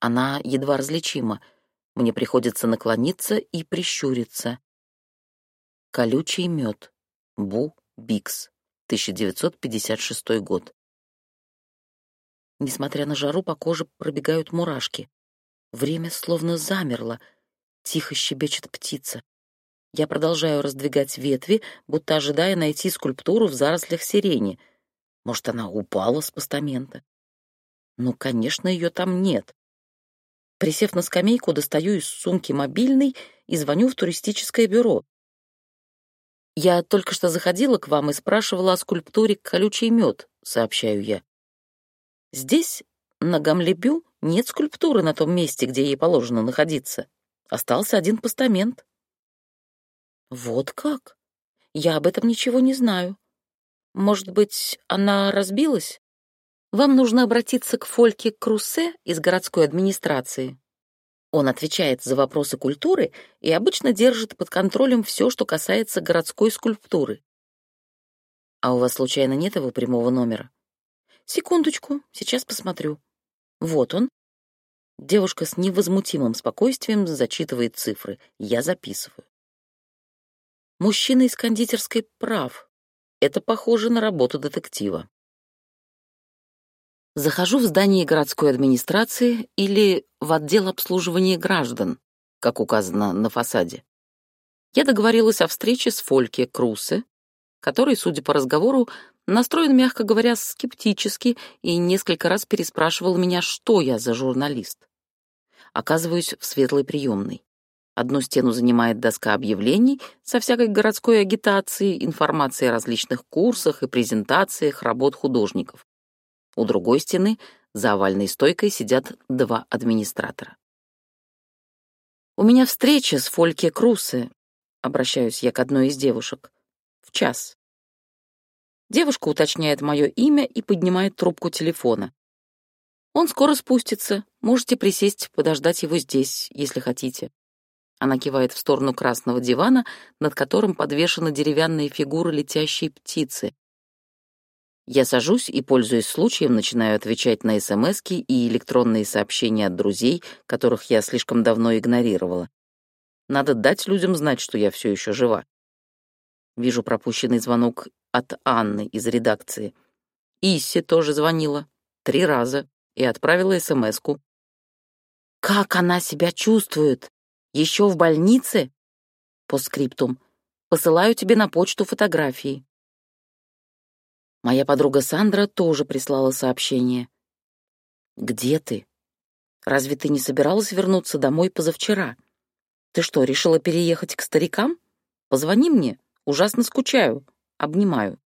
S1: Она едва различима. Мне приходится наклониться и прищуриться. Колючий мед. Бу Бикс. 1956 год. Несмотря на жару, по коже пробегают мурашки. Время словно замерло. Тихо щебечет птица. Я продолжаю раздвигать ветви, будто ожидая найти скульптуру в зарослях сирени. Может, она упала с постамента? Ну, конечно, ее там нет. Присев на скамейку, достаю из сумки мобильный и звоню в туристическое бюро. «Я только что заходила к вам и спрашивала о скульптуре «Колючий мед», — сообщаю я. Здесь, на Гамлебю, нет скульптуры на том месте, где ей положено находиться. Остался один постамент. Вот как? Я об этом ничего не знаю. Может быть, она разбилась? Вам нужно обратиться к Фольке Крусе из городской администрации. Он отвечает за вопросы культуры и обычно держит под контролем все, что касается городской скульптуры. А у вас случайно нет его прямого номера? Секундочку, сейчас посмотрю. Вот он. Девушка с невозмутимым спокойствием зачитывает цифры. Я записываю. Мужчина из кондитерской прав. Это похоже на работу детектива. Захожу в здание городской администрации или в отдел обслуживания граждан, как указано на фасаде. Я договорилась о встрече с Фольке Крусе, который, судя по разговору, настроен, мягко говоря, скептически и несколько раз переспрашивал меня, что я за журналист. Оказываюсь в светлой приемной. Одну стену занимает доска объявлений со всякой городской агитацией, информацией о различных курсах и презентациях работ художников. У другой стены за овальной стойкой сидят два администратора. «У меня встреча с Фольке Крусе», — обращаюсь я к одной из девушек, — «в час». Девушка уточняет мое имя и поднимает трубку телефона. Он скоро спустится. Можете присесть, подождать его здесь, если хотите. Она кивает в сторону красного дивана, над которым подвешена деревянная фигура летящей птицы. Я сажусь и, пользуясь случаем, начинаю отвечать на СМСки и электронные сообщения от друзей, которых я слишком давно игнорировала. Надо дать людям знать, что я все еще жива. Вижу пропущенный звонок от Анны из редакции. Исси тоже звонила. Три раза. И отправила СМСку. «Как она себя чувствует? Еще в больнице?» По скриптум. «Посылаю тебе на почту фотографии». Моя подруга Сандра тоже прислала сообщение. «Где ты? Разве ты не собиралась вернуться домой позавчера? Ты что, решила переехать к старикам? Позвони мне, ужасно скучаю, обнимаю».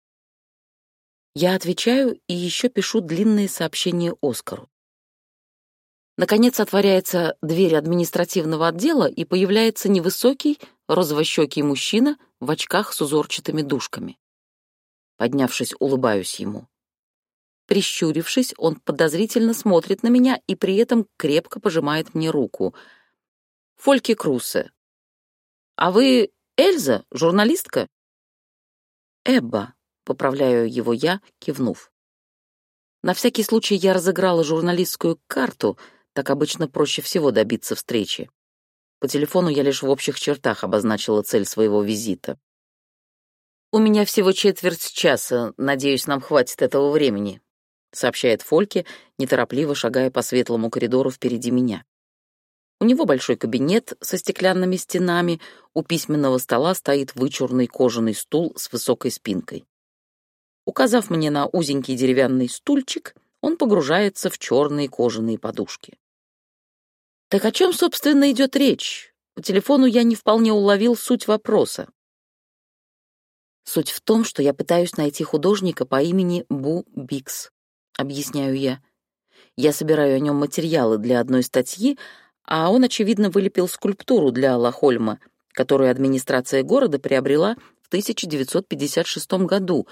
S1: Я отвечаю и еще пишу длинные сообщения Оскару. Наконец отворяется дверь административного отдела, и появляется невысокий, розовощекий мужчина в очках с узорчатыми дужками. Поднявшись, улыбаюсь ему. Прищурившись, он подозрительно смотрит на меня и при этом крепко пожимает мне руку. «Фольки Крусе. А вы Эльза, журналистка?» «Эбба», — поправляю его я, кивнув. На всякий случай я разыграла журналистскую карту, так обычно проще всего добиться встречи. По телефону я лишь в общих чертах обозначила цель своего визита. «У меня всего четверть часа, надеюсь, нам хватит этого времени», сообщает Фольке, неторопливо шагая по светлому коридору впереди меня. У него большой кабинет со стеклянными стенами, у письменного стола стоит вычурный кожаный стул с высокой спинкой. Указав мне на узенький деревянный стульчик, он погружается в черные кожаные подушки. Так о чем, собственно, идет речь? По телефону я не вполне уловил суть вопроса. Суть в том, что я пытаюсь найти художника по имени Бу Бикс, объясняю я. Я собираю о нем материалы для одной статьи, а он, очевидно, вылепил скульптуру для Лохольма, которую администрация города приобрела в 1956 году,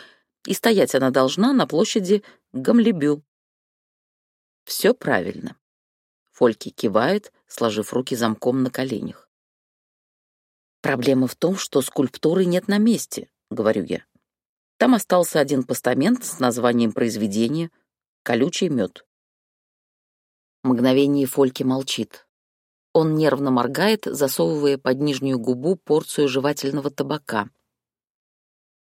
S1: и стоять она должна на площади Гамлебю. Все правильно. Фольки кивает, сложив руки замком на коленях. Проблема в том, что скульптуры нет на месте, говорю я. Там остался один постамент с названием произведения «Колючий мед». Мгновение Фольки молчит. Он нервно моргает, засовывая под нижнюю губу порцию жевательного табака.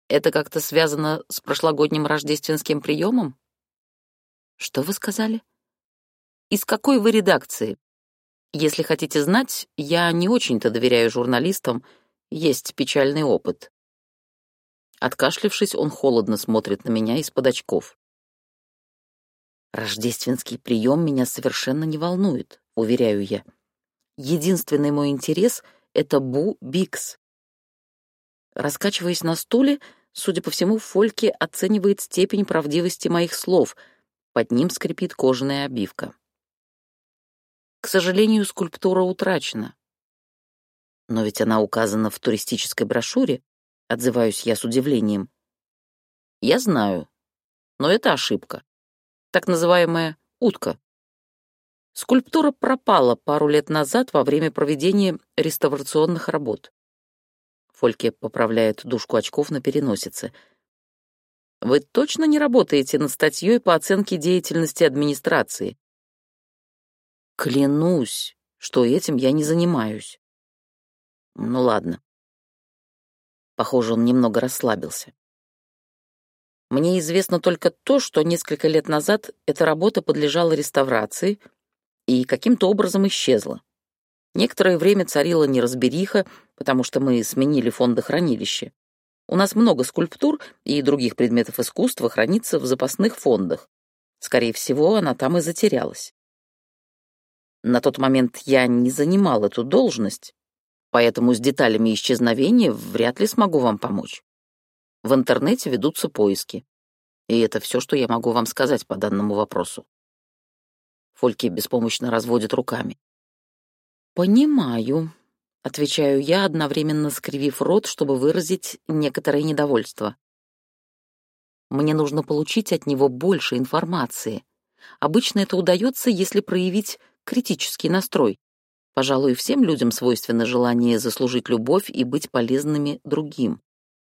S1: «Это как-то связано с прошлогодним рождественским приемом?» «Что вы сказали?» «Из какой вы редакции?» «Если хотите знать, я не очень-то доверяю журналистам, есть печальный опыт». Откашлившись, он холодно смотрит на меня из-под очков. Рождественский прием меня совершенно не волнует, уверяю я. Единственный мой интерес — это Бу Бикс. Раскачиваясь на стуле, судя по всему, Фольке оценивает степень правдивости моих слов. Под ним скрипит кожаная обивка. К сожалению, скульптура утрачена. Но ведь она указана в туристической брошюре, Отзываюсь я с удивлением. Я знаю, но это ошибка. Так называемая утка. Скульптура пропала пару лет назад во время проведения реставрационных работ. Фольке поправляет дужку очков на переносице. Вы точно не работаете над статьей по оценке деятельности администрации? Клянусь, что этим я не занимаюсь. Ну ладно. Похоже, он немного расслабился. Мне известно только то, что несколько лет назад эта работа подлежала реставрации и каким-то образом исчезла. Некоторое время царила неразбериха, потому что мы сменили фондохранилище. У нас много скульптур и других предметов искусства хранится в запасных фондах. Скорее всего, она там и затерялась. На тот момент я не занимал эту должность, поэтому с деталями исчезновения вряд ли смогу вам помочь. В интернете ведутся поиски. И это все, что я могу вам сказать по данному вопросу. Фольки беспомощно разводит руками. «Понимаю», — отвечаю я, одновременно скривив рот, чтобы выразить некоторое недовольство. «Мне нужно получить от него больше информации. Обычно это удается, если проявить критический настрой. Пожалуй, всем людям свойственно желание заслужить любовь и быть полезными другим.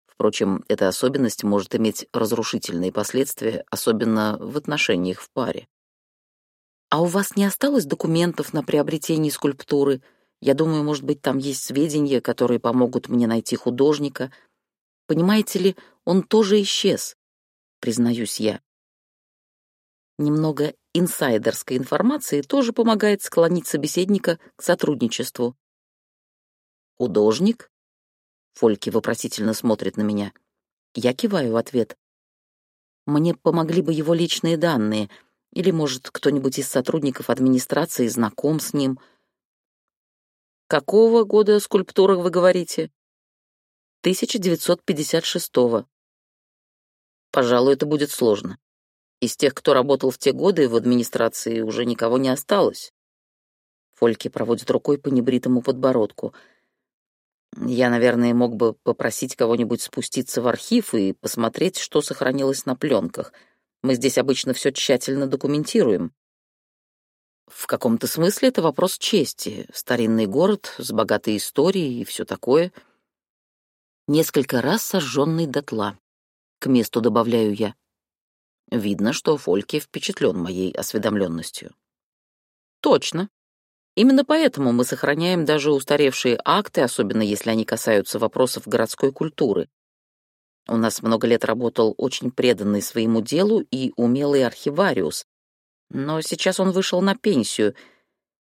S1: Впрочем, эта особенность может иметь разрушительные последствия, особенно в отношениях в паре. «А у вас не осталось документов на приобретение скульптуры? Я думаю, может быть, там есть сведения, которые помогут мне найти художника. Понимаете ли, он тоже исчез, признаюсь я. Немного инсайдерской информации тоже помогает склонить собеседника к сотрудничеству. «Художник?» Фольки вопросительно смотрит на меня. Я киваю в ответ. «Мне помогли бы его личные данные, или, может, кто-нибудь из сотрудников администрации знаком с ним». «Какого года скульптура вы говорите?» 1956-го. Пожалуй, это будет сложно. Из тех, кто работал в те годы в администрации, уже никого не осталось. Фольки проводит рукой по небритому подбородку. Я, наверное, мог бы попросить кого-нибудь спуститься в архив и посмотреть, что сохранилось на пленках. Мы здесь обычно все тщательно документируем. В каком-то смысле это вопрос чести. Старинный город с богатой историей и все такое. Несколько раз сожженный дотла. К месту добавляю я. Видно, что Фольке впечатлен моей осведомленностью. Точно. Именно поэтому мы сохраняем даже устаревшие акты, особенно если они касаются вопросов городской культуры. У нас много лет работал очень преданный своему делу и умелый архивариус, но сейчас он вышел на пенсию.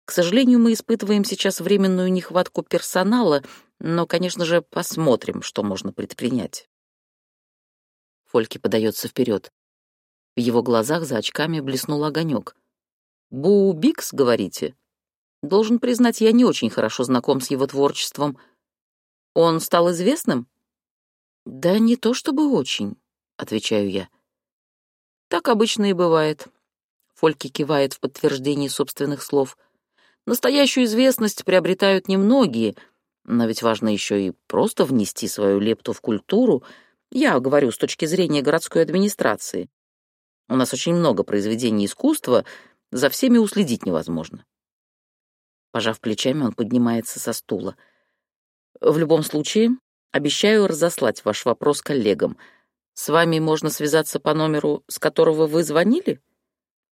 S1: К сожалению, мы испытываем сейчас временную нехватку персонала, но, конечно же, посмотрим, что можно предпринять. Фольки подается вперед. В его глазах за очками блеснул огонек. «Бу-Бикс, говорите?» Должен признать, я не очень хорошо знаком с его творчеством. Он стал известным? Да не то чтобы очень, отвечаю я. Так обычно и бывает. Фольки кивает в подтверждении собственных слов. Настоящую известность приобретают немногие, но ведь важно еще и просто внести свою лепту в культуру. Я говорю с точки зрения городской администрации. У нас очень много произведений искусства, за всеми уследить невозможно. Пожав плечами, он поднимается со стула. В любом случае, обещаю разослать ваш вопрос коллегам. С вами можно связаться по номеру, с которого вы звонили?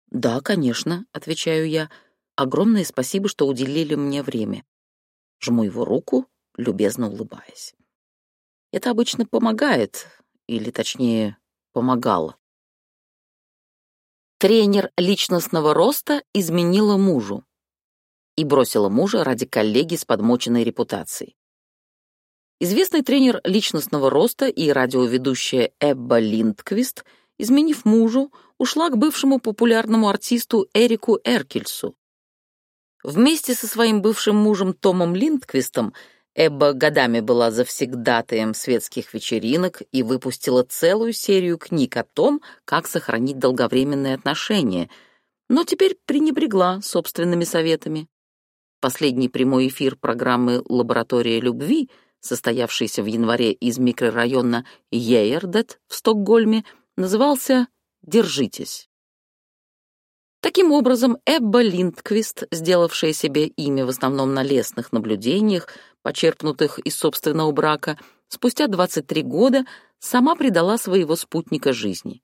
S1: Да, конечно, отвечаю я. Огромное спасибо, что уделили мне время. Жму его руку, любезно улыбаясь. Это обычно помогает, или точнее, помогало. Тренер личностного роста изменила мужу и бросила мужа ради коллеги с подмоченной репутацией. Известный тренер личностного роста и радиоведущая Эбба Линдквист, изменив мужу, ушла к бывшему популярному артисту Эрику Эркельсу. Вместе со своим бывшим мужем Томом Линдквистом Эбба годами была завсегдатаем светских вечеринок и выпустила целую серию книг о том, как сохранить долговременные отношения, но теперь пренебрегла собственными советами. Последний прямой эфир программы «Лаборатория любви», состоявшийся в январе из микрорайона Ейердет в Стокгольме, назывался «Держитесь». Таким образом, Эбба Линдквист, сделавшая себе имя в основном на лесных наблюдениях, почерпнутых из собственного брака, спустя 23 года сама предала своего спутника жизни.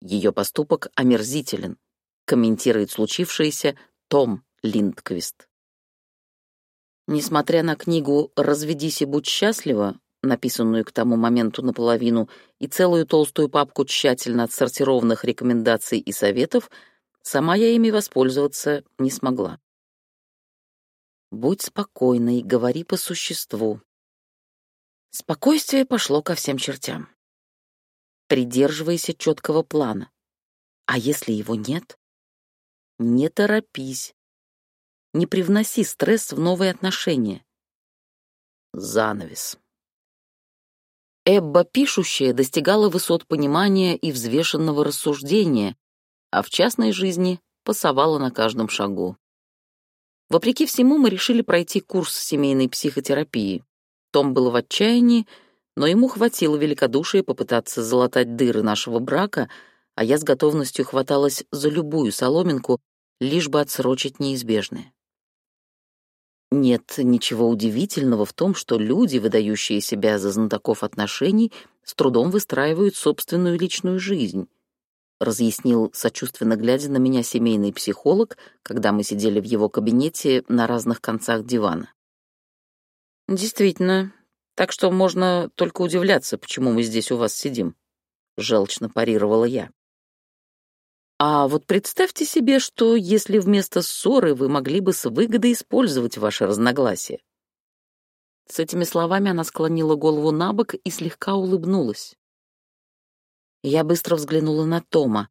S1: Ее поступок омерзителен, комментирует случившееся Том Линдквист. Несмотря на книгу «Разведись и будь счастлива», написанную к тому моменту наполовину, и целую толстую папку тщательно отсортированных рекомендаций и советов, сама я ими воспользоваться не смогла. Будь спокойной, говори по существу. Спокойствие пошло ко всем чертям. Придерживайся четкого плана. А если его нет? Не торопись. Не привноси стресс в новые отношения. Занавес. Эбба пишущая достигала высот понимания и взвешенного рассуждения, а в частной жизни пасовала на каждом шагу. Вопреки всему, мы решили пройти курс семейной психотерапии. Том был в отчаянии, но ему хватило великодушия попытаться залатать дыры нашего брака, а я с готовностью хваталась за любую соломинку, лишь бы отсрочить неизбежное. Нет ничего удивительного в том, что люди, выдающие себя за знатоков отношений, с трудом выстраивают собственную личную жизнь, разъяснил сочувственно глядя на меня семейный психолог, когда мы сидели в его кабинете на разных концах дивана. Действительно, так что можно только удивляться, почему мы здесь у вас сидим, желчно парировала я. А вот представьте себе, что если вместо ссоры вы могли бы с выгодой использовать ваше разногласие. С этими словами она склонила голову на бок и слегка улыбнулась. Я быстро взглянула на Тома.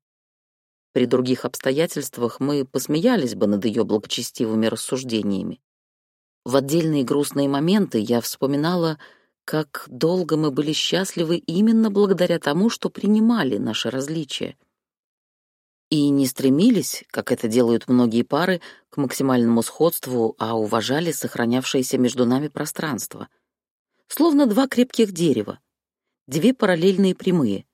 S1: При других обстоятельствах мы посмеялись бы над ее благочестивыми рассуждениями. В отдельные грустные моменты я вспоминала, как долго мы были счастливы именно благодаря тому, что принимали наши различия и не стремились, как это делают многие пары, к максимальному сходству, а уважали сохранявшееся между нами пространство. Словно два крепких дерева, две параллельные прямые,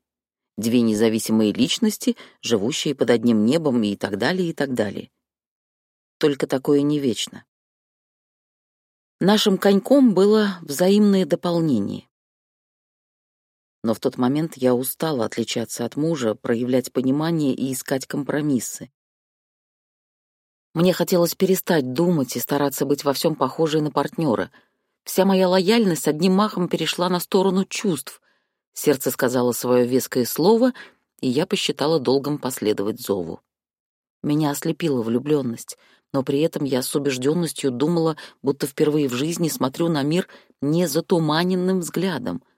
S1: две независимые личности, живущие под одним небом и так далее, и так далее. Только такое не вечно. Нашим коньком было взаимное дополнение. Но в тот момент я устала отличаться от мужа, проявлять понимание и искать компромиссы. Мне хотелось перестать думать и стараться быть во всем похожей на партнера. Вся моя лояльность одним махом перешла на сторону чувств. Сердце сказало свое веское слово, и я посчитала долгом последовать зову. Меня ослепила влюбленность, но при этом я с убежденностью думала, будто впервые в жизни смотрю на мир не затуманенным взглядом —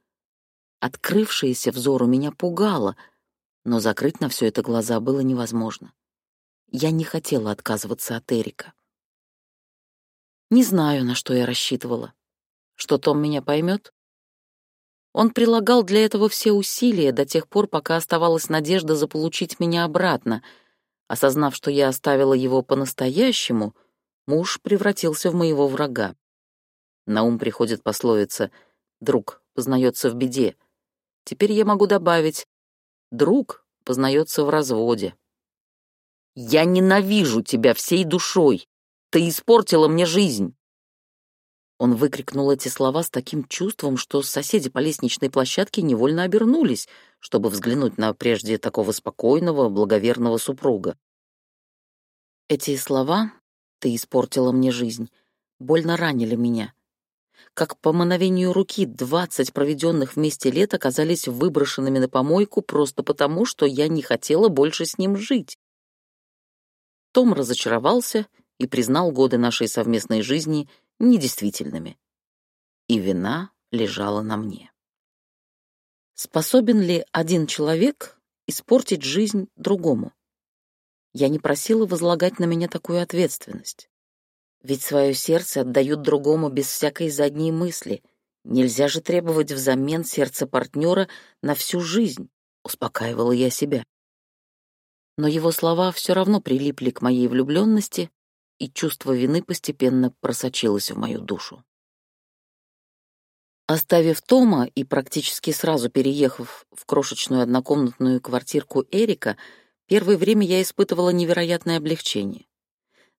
S1: Открывшееся взору меня пугало, но закрыть на все это глаза было невозможно. Я не хотела отказываться от Эрика. Не знаю, на что я рассчитывала. Что Том меня поймет? Он прилагал для этого все усилия до тех пор, пока оставалась надежда заполучить меня обратно. Осознав, что я оставила его по-настоящему, муж превратился в моего врага. На ум приходит пословица «друг познается в беде», Теперь я могу добавить «друг познается в разводе». «Я ненавижу тебя всей душой! Ты испортила мне жизнь!» Он выкрикнул эти слова с таким чувством, что соседи по лестничной площадке невольно обернулись, чтобы взглянуть на прежде такого спокойного, благоверного супруга. Эти слова «ты испортила мне жизнь» больно ранили меня как по мановению руки двадцать проведенных вместе лет оказались выброшенными на помойку просто потому, что я не хотела больше с ним жить. Том разочаровался и признал годы нашей совместной жизни недействительными. И вина лежала на мне. Способен ли один человек испортить жизнь другому? Я не просила возлагать на меня такую ответственность. Ведь свое сердце отдают другому без всякой задней мысли. Нельзя же требовать взамен сердца партнера на всю жизнь, успокаивала я себя. Но его слова все равно прилипли к моей влюбленности, и чувство вины постепенно просочилось в мою душу. Оставив Тома и практически сразу переехав в крошечную однокомнатную квартирку Эрика, первое время я испытывала невероятное облегчение.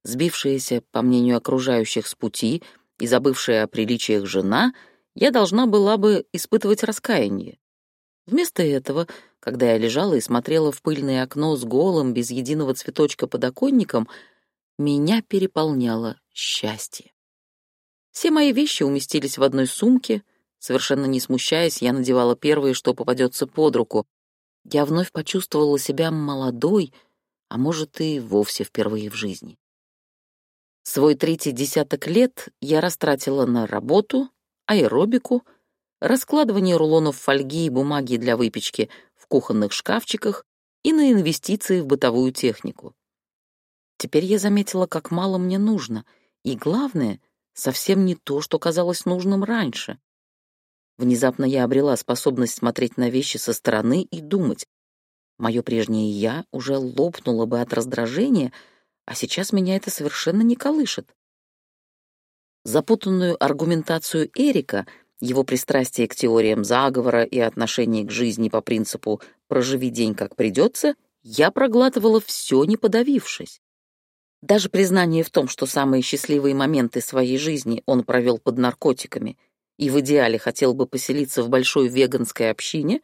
S1: Сбившаяся, по мнению окружающих, с пути и забывшая о приличиях жена, я должна была бы испытывать раскаяние. Вместо этого, когда я лежала и смотрела в пыльное окно с голым, без единого цветочка подоконником, меня переполняло счастье. Все мои вещи уместились в одной сумке. Совершенно не смущаясь, я надевала первое, что попадется под руку. Я вновь почувствовала себя молодой, а может и вовсе впервые в жизни. Свой третий десяток лет я растратила на работу, аэробику, раскладывание рулонов фольги и бумаги для выпечки в кухонных шкафчиках и на инвестиции в бытовую технику. Теперь я заметила, как мало мне нужно, и, главное, совсем не то, что казалось нужным раньше. Внезапно я обрела способность смотреть на вещи со стороны и думать. Мое прежнее «я» уже лопнуло бы от раздражения — а сейчас меня это совершенно не колышет. Запутанную аргументацию Эрика, его пристрастие к теориям заговора и отношение к жизни по принципу «проживи день как придется», я проглатывала все, не подавившись. Даже признание в том, что самые счастливые моменты своей жизни он провел под наркотиками и в идеале хотел бы поселиться в большой веганской общине,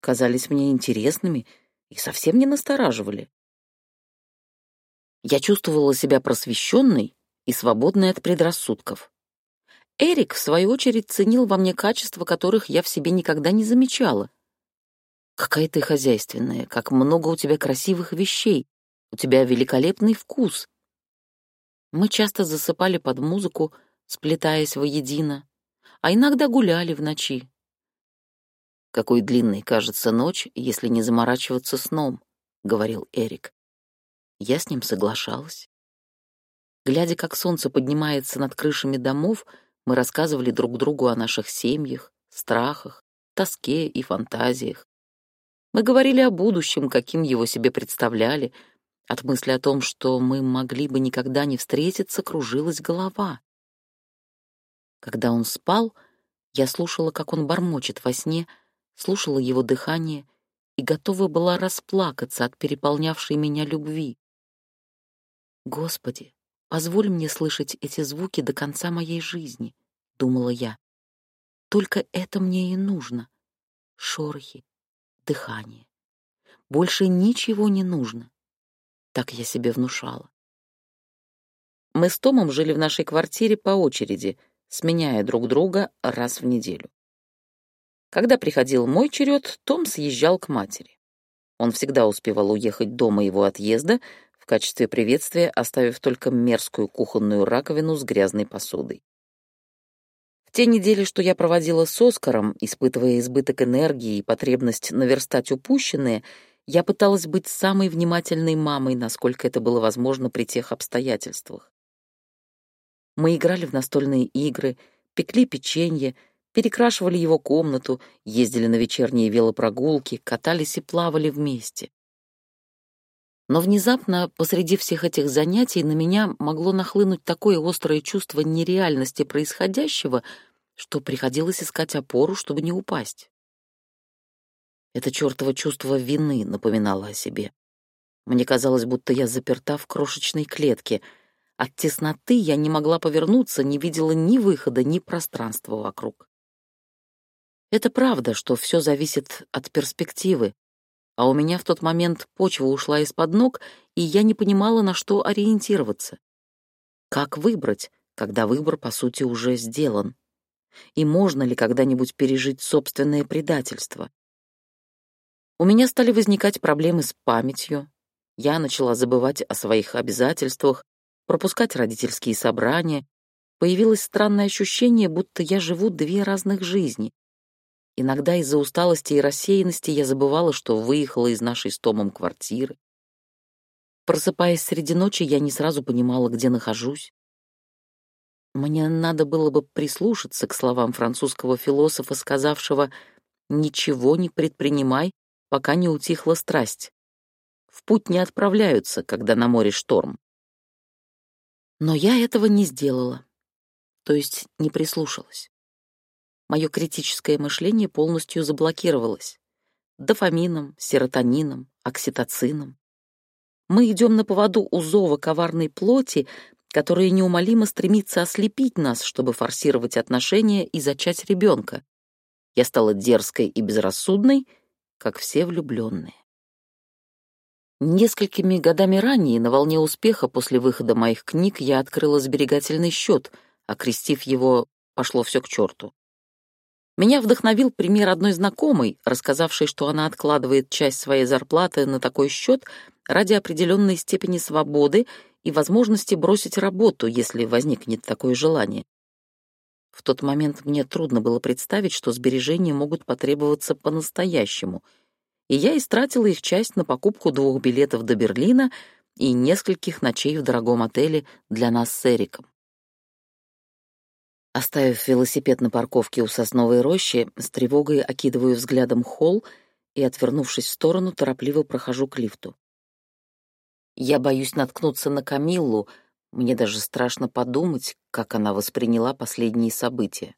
S1: казались мне интересными и совсем не настораживали. Я чувствовала себя просвещенной и свободной от предрассудков. Эрик, в свою очередь, ценил во мне качества, которых я в себе никогда не замечала. «Какая ты хозяйственная, как много у тебя красивых вещей, у тебя великолепный вкус», мы часто засыпали под музыку, сплетаясь воедино, а иногда гуляли в ночи. «Какой длинной кажется ночь, если не заморачиваться сном», — говорил Эрик. Я с ним соглашалась. Глядя, как солнце поднимается над крышами домов, мы рассказывали друг другу о наших семьях, страхах, тоске и фантазиях. Мы говорили о будущем, каким его себе представляли — от мысли о том, что мы могли бы никогда не встретиться, кружилась голова. Когда он спал, я слушала, как он бормочет во сне, слушала его дыхание и готова была расплакаться от переполнявшей меня любви. «Господи, позволь мне слышать эти звуки до конца моей жизни», — думала я. «Только это мне и нужно. Шорохи, дыхание. Больше ничего не нужно. Так я себе внушала. Мы с Томом жили в нашей квартире по очереди, сменяя друг друга раз в неделю. Когда приходил мой черед, Том съезжал к матери. Он всегда успевал уехать до моего отъезда, в качестве приветствия оставив только мерзкую кухонную раковину с грязной посудой. В те недели, что я проводила с Оскаром, испытывая избыток энергии и потребность наверстать упущенное, я пыталась быть самой внимательной мамой, насколько это было возможно при тех обстоятельствах. Мы играли в настольные игры, пекли печенье, перекрашивали его комнату, ездили на вечерние велопрогулки, катались и плавали вместе. Но внезапно посреди всех этих занятий на меня могло нахлынуть такое острое чувство нереальности происходящего, что приходилось искать опору, чтобы не упасть. Это чертово чувство вины напоминало о себе. Мне казалось, будто я заперта в крошечной клетке. От тесноты я не могла повернуться, не видела ни выхода, ни пространства вокруг. Это правда, что все зависит от перспективы, а у меня в тот момент почва ушла из-под ног, и я не понимала, на что ориентироваться. Как выбрать, когда выбор, по сути, уже сделан? И можно ли когда-нибудь пережить собственное предательство? У меня стали возникать проблемы с памятью. Я начала забывать о своих обязательствах, пропускать родительские собрания. Появилось странное ощущение, будто я живу две разных жизни. Иногда из-за усталости и рассеянности я забывала, что выехала из нашей с Томом квартиры. Просыпаясь среди ночи, я не сразу понимала, где нахожусь. Мне надо было бы прислушаться к словам французского философа, сказавшего «Ничего не предпринимай, пока не утихла страсть. В путь не отправляются, когда на море шторм. Но я этого не сделала, то есть не прислушалась. Мое критическое мышление полностью заблокировалось. Дофамином, серотонином, окситоцином. Мы идем на поводу у зова коварной плоти, которая неумолимо стремится ослепить нас, чтобы форсировать отношения и зачать ребенка. Я стала дерзкой и безрассудной — как все влюбленные. Несколькими годами ранее, на волне успеха после выхода моих книг, я открыла сберегательный счет, окрестив его «пошло все к черту». Меня вдохновил пример одной знакомой, рассказавшей, что она откладывает часть своей зарплаты на такой счет ради определенной степени свободы и возможности бросить работу, если возникнет такое желание. В тот момент мне трудно было представить, что сбережения могут потребоваться по-настоящему, и я истратила их часть на покупку двух билетов до Берлина и нескольких ночей в дорогом отеле для нас с Эриком. Оставив велосипед на парковке у сосновой рощи, с тревогой окидываю взглядом холл и, отвернувшись в сторону, торопливо прохожу к лифту. Я боюсь наткнуться на Камиллу — мне даже страшно подумать, как она восприняла последние события.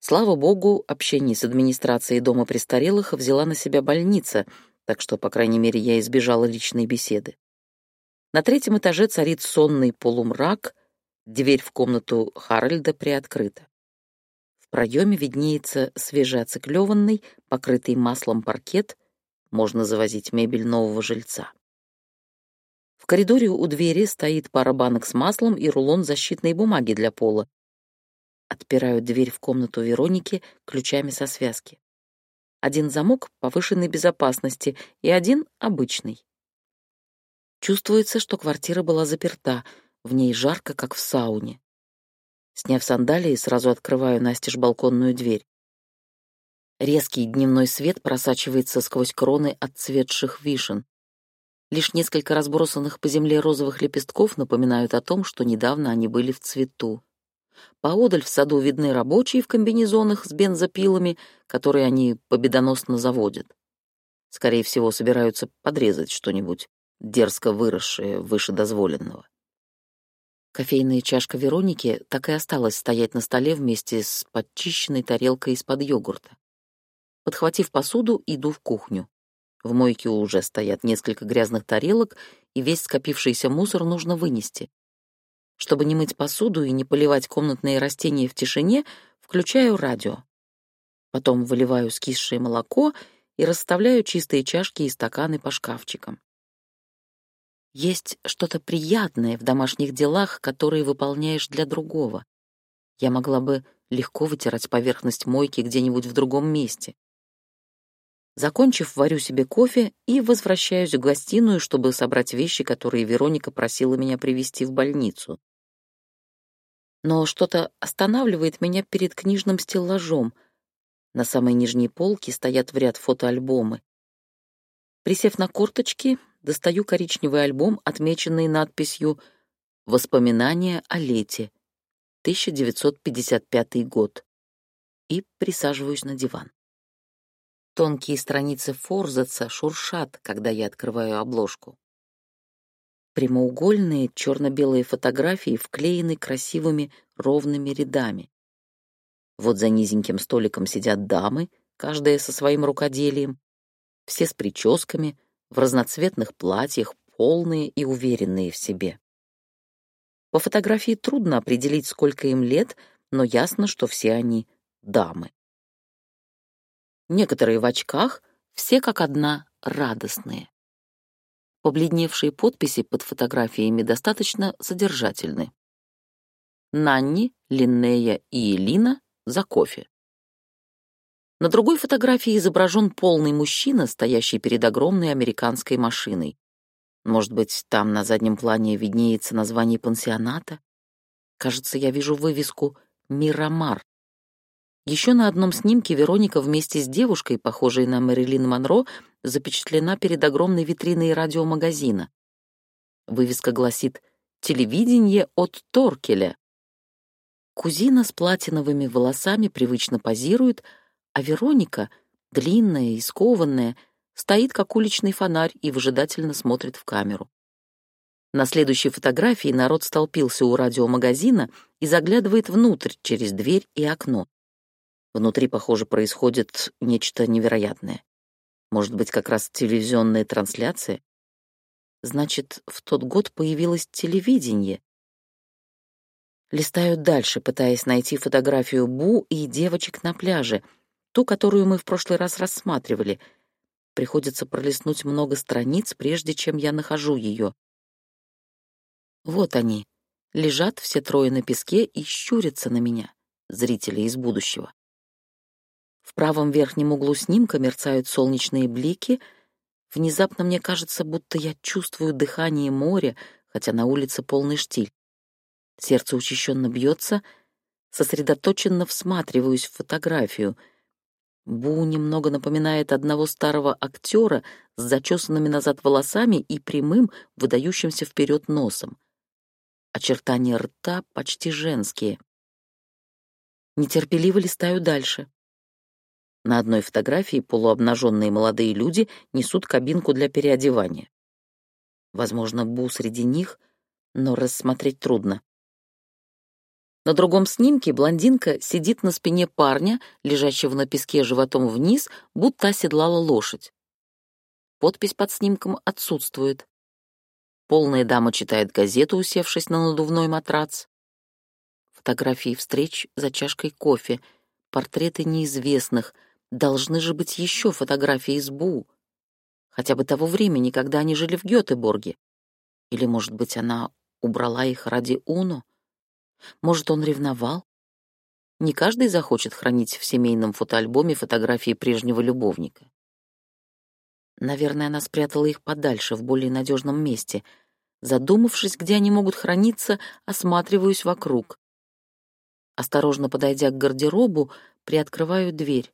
S1: Слава богу, общение с администрацией дома престарелых взяла на себя больница, так что, по крайней мере, я избежала личной беседы. На третьем этаже царит сонный полумрак, дверь в комнату Харальда приоткрыта. В проеме виднеется свежеоциклеванный, покрытый маслом паркет, можно завозить мебель нового жильца. В коридоре у двери стоит пара банок с маслом и рулон защитной бумаги для пола. Отпираю дверь в комнату Вероники ключами со связки. Один замок повышенной безопасности и один обычный. Чувствуется, что квартира была заперта, в ней жарко, как в сауне. Сняв сандалии, сразу открываю настежь балконную дверь. Резкий дневной свет просачивается сквозь кроны отцветших вишен. Лишь несколько разбросанных по земле розовых лепестков напоминают о том, что недавно они были в цвету. Поодаль в саду видны рабочие в комбинезонах с бензопилами, которые они победоносно заводят. Скорее всего, собираются подрезать что-нибудь, дерзко выросшее выше дозволенного. Кофейная чашка Вероники так и осталась стоять на столе вместе с подчищенной тарелкой из-под йогурта. Подхватив посуду, иду в кухню. В мойке уже стоят несколько грязных тарелок, и весь скопившийся мусор нужно вынести. Чтобы не мыть посуду и не поливать комнатные растения в тишине, включаю радио. Потом выливаю скисшее молоко и расставляю чистые чашки и стаканы по шкафчикам. Есть что-то приятное в домашних делах, которые выполняешь для другого. Я могла бы легко вытирать поверхность мойки где-нибудь в другом месте. Закончив, варю себе кофе и возвращаюсь в гостиную, чтобы собрать вещи, которые Вероника просила меня привезти в больницу. Но что-то останавливает меня перед книжным стеллажом. На самой нижней полке стоят в ряд фотоальбомы. Присев на корточки, достаю коричневый альбом, отмеченный надписью «Воспоминания о лете, 1955 год», и присаживаюсь на диван. Тонкие страницы форзаца шуршат, когда я открываю обложку. Прямоугольные черно-белые фотографии вклеены красивыми ровными рядами. Вот за низеньким столиком сидят дамы, каждая со своим рукоделием, все с прическами, в разноцветных платьях, полные и уверенные в себе. По фотографии трудно определить, сколько им лет, но ясно, что все они дамы. Некоторые в очках, все как одна радостные. Побледневшие подписи под фотографиями достаточно содержательны. Нанни, Линнея и Элина за кофе. На другой фотографии изображен полный мужчина, стоящий перед огромной американской машиной. Может быть, там на заднем плане виднеется название пансионата? Кажется, я вижу вывеску «Мирамар». Еще на одном снимке Вероника вместе с девушкой, похожей на Мэрилин Монро, запечатлена перед огромной витриной радиомагазина. Вывеска гласит «Телевидение от Торкеля». Кузина с платиновыми волосами привычно позирует, а Вероника, длинная и скованная, стоит как уличный фонарь и выжидательно смотрит в камеру. На следующей фотографии народ столпился у радиомагазина и заглядывает внутрь через дверь и окно. Внутри, похоже, происходит нечто невероятное. Может быть, как раз телевизионная трансляция? Значит, в тот год появилось телевидение. Листаю дальше, пытаясь найти фотографию Бу и девочек на пляже — ту, которую мы в прошлый раз рассматривали. Приходится пролистнуть много страниц, прежде чем я нахожу ее. Вот они, лежат все трое на песке и щурятся на меня, зрители из будущего. В правом верхнем углу снимка мерцают солнечные блики. Внезапно мне кажется, будто я чувствую дыхание моря, хотя на улице полный штиль. Сердце учащенно бьется, сосредоточенно всматриваюсь в фотографию — Бу немного напоминает одного старого актера с зачесанными назад волосами и прямым, выдающимся вперед носом. Очертания рта почти женские. Нетерпеливо листаю дальше. На одной фотографии полуобнаженные молодые люди несут кабинку для переодевания. Возможно, Бу среди них, но рассмотреть трудно. На другом снимке блондинка сидит на спине парня, лежащего на песке животом вниз, будто оседлала лошадь. Подпись под снимком отсутствует. Полная дама читает газету, усевшись на надувной матрац. Фотографии встреч за чашкой кофе, портреты неизвестных. Должны же быть еще фотографии из Бу. Хотя бы того времени, когда они жили в Гётеборге. Или, может быть, она убрала их ради Уно? Может, он ревновал? Не каждый захочет хранить в семейном фотоальбоме фотографии прежнего любовника. Наверное, она спрятала их подальше, в более надежном месте. Задумавшись, где они могут храниться, осматриваюсь вокруг. Осторожно подойдя к гардеробу, приоткрываю дверь.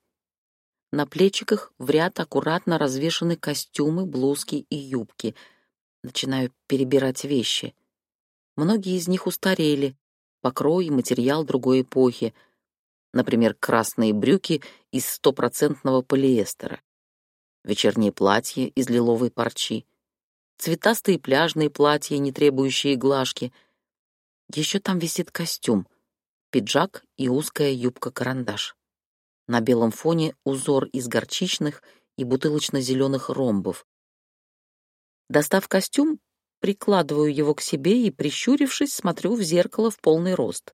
S1: На плечиках в ряд аккуратно развешаны костюмы, блузки и юбки. Начинаю перебирать вещи. Многие из них устарели, покрой и материал другой эпохи — например, красные брюки из стопроцентного полиэстера, вечернее платье из лиловой парчи, цветастые пляжные платья, не требующие глажки. Еще там висит костюм, пиджак и узкая юбка-карандаш. На белом фоне узор из горчичных и бутылочно-зеленых ромбов. Достав костюм, прикладываю его к себе и, прищурившись, смотрю в зеркало в полный рост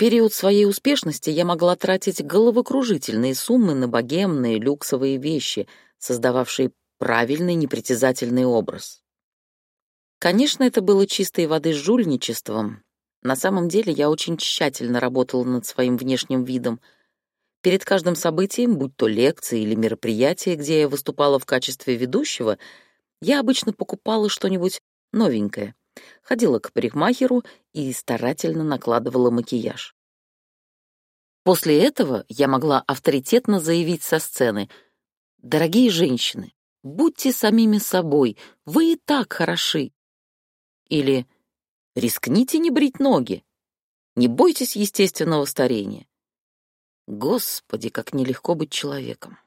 S1: период своей успешности я могла тратить головокружительные суммы на богемные люксовые вещи, создававшие правильный непритязательный образ. Конечно, это было чистой воды жульничеством. На самом деле я очень тщательно работала над своим внешним видом. Перед каждым событием, будь то лекция или мероприятие, где я выступала в качестве ведущего, я обычно покупала что-нибудь новенькое ходила к парикмахеру и старательно накладывала макияж. После этого я могла авторитетно заявить со сцены «Дорогие женщины, будьте самими собой, вы и так хороши». Или «Рискните не брить ноги, не бойтесь естественного старения». Господи, как нелегко быть человеком.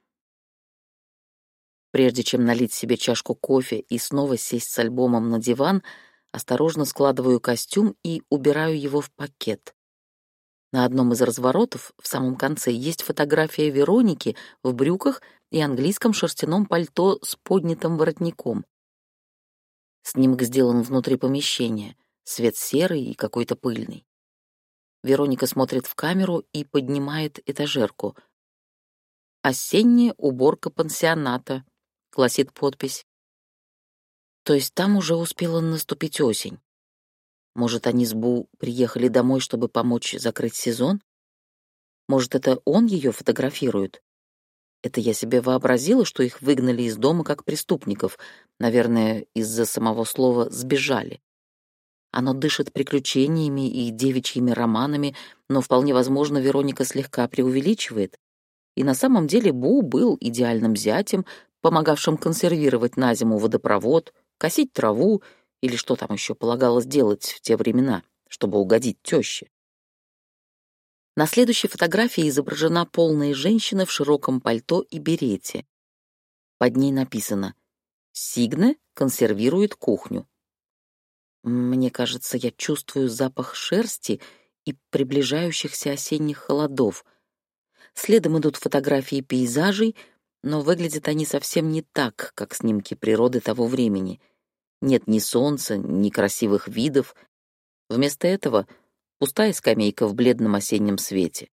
S1: Прежде чем налить себе чашку кофе и снова сесть с альбомом на диван — осторожно складываю костюм и убираю его в пакет. На одном из разворотов в самом конце есть фотография Вероники в брюках и английском шерстяном пальто с поднятым воротником. Снимок сделан внутри помещения, свет серый и какой-то пыльный. Вероника смотрит в камеру и поднимает этажерку. «Осенняя уборка пансионата», — гласит подпись. То есть там уже успела наступить осень. Может, они с Бу приехали домой, чтобы помочь закрыть сезон? Может, это он ее фотографирует? Это я себе вообразила, что их выгнали из дома как преступников, наверное, из-за самого слова «сбежали». Оно дышит приключениями и девичьими романами, но вполне возможно, Вероника слегка преувеличивает. И на самом деле Бу был идеальным зятем, помогавшим консервировать на зиму водопровод, косить траву или что там еще полагалось делать в те времена, чтобы угодить теще. На следующей фотографии изображена полная женщина в широком пальто и берете. Под ней написано «Сигне консервирует кухню». Мне кажется, я чувствую запах шерсти и приближающихся осенних холодов. Следом идут фотографии пейзажей, но выглядят они совсем не так, как снимки природы того времени — нет ни солнца, ни красивых видов. Вместо этого пустая скамейка в бледном осеннем свете.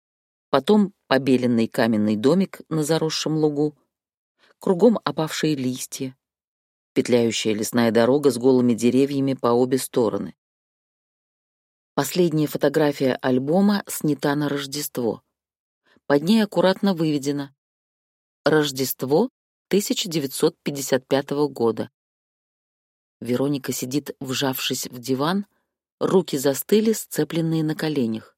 S1: Потом побеленный каменный домик на заросшем лугу. Кругом опавшие листья. Петляющая лесная дорога с голыми деревьями по обе стороны. Последняя фотография альбома снята на Рождество. Под ней аккуратно выведено «Рождество 1955 года. Вероника сидит, вжавшись в диван, руки застыли, сцепленные на коленях.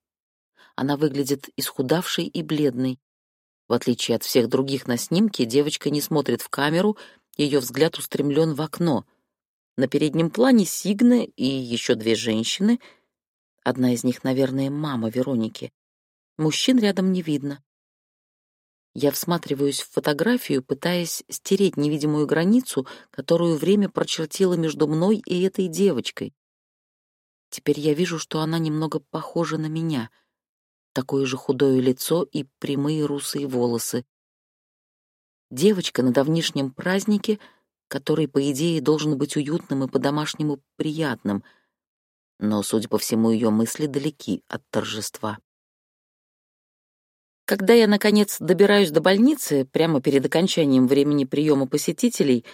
S1: Она выглядит исхудавшей и бледной. В отличие от всех других на снимке, девочка не смотрит в камеру, ее взгляд устремлен в окно. На переднем плане Сигна и еще две женщины. Одна из них, наверное, мама Вероники. Мужчин рядом не видно. Я всматриваюсь в фотографию, пытаясь стереть невидимую границу, которую время прочертило между мной и этой девочкой. Теперь я вижу, что она немного похожа на меня. Такое же худое лицо и прямые русые волосы. Девочка на давнишнем празднике который, по идее, должен быть уютным и по-домашнему приятным, но, судя по всему, ее мысли далеки от торжества. Когда я, наконец, добираюсь до больницы, прямо перед окончанием времени приема посетителей,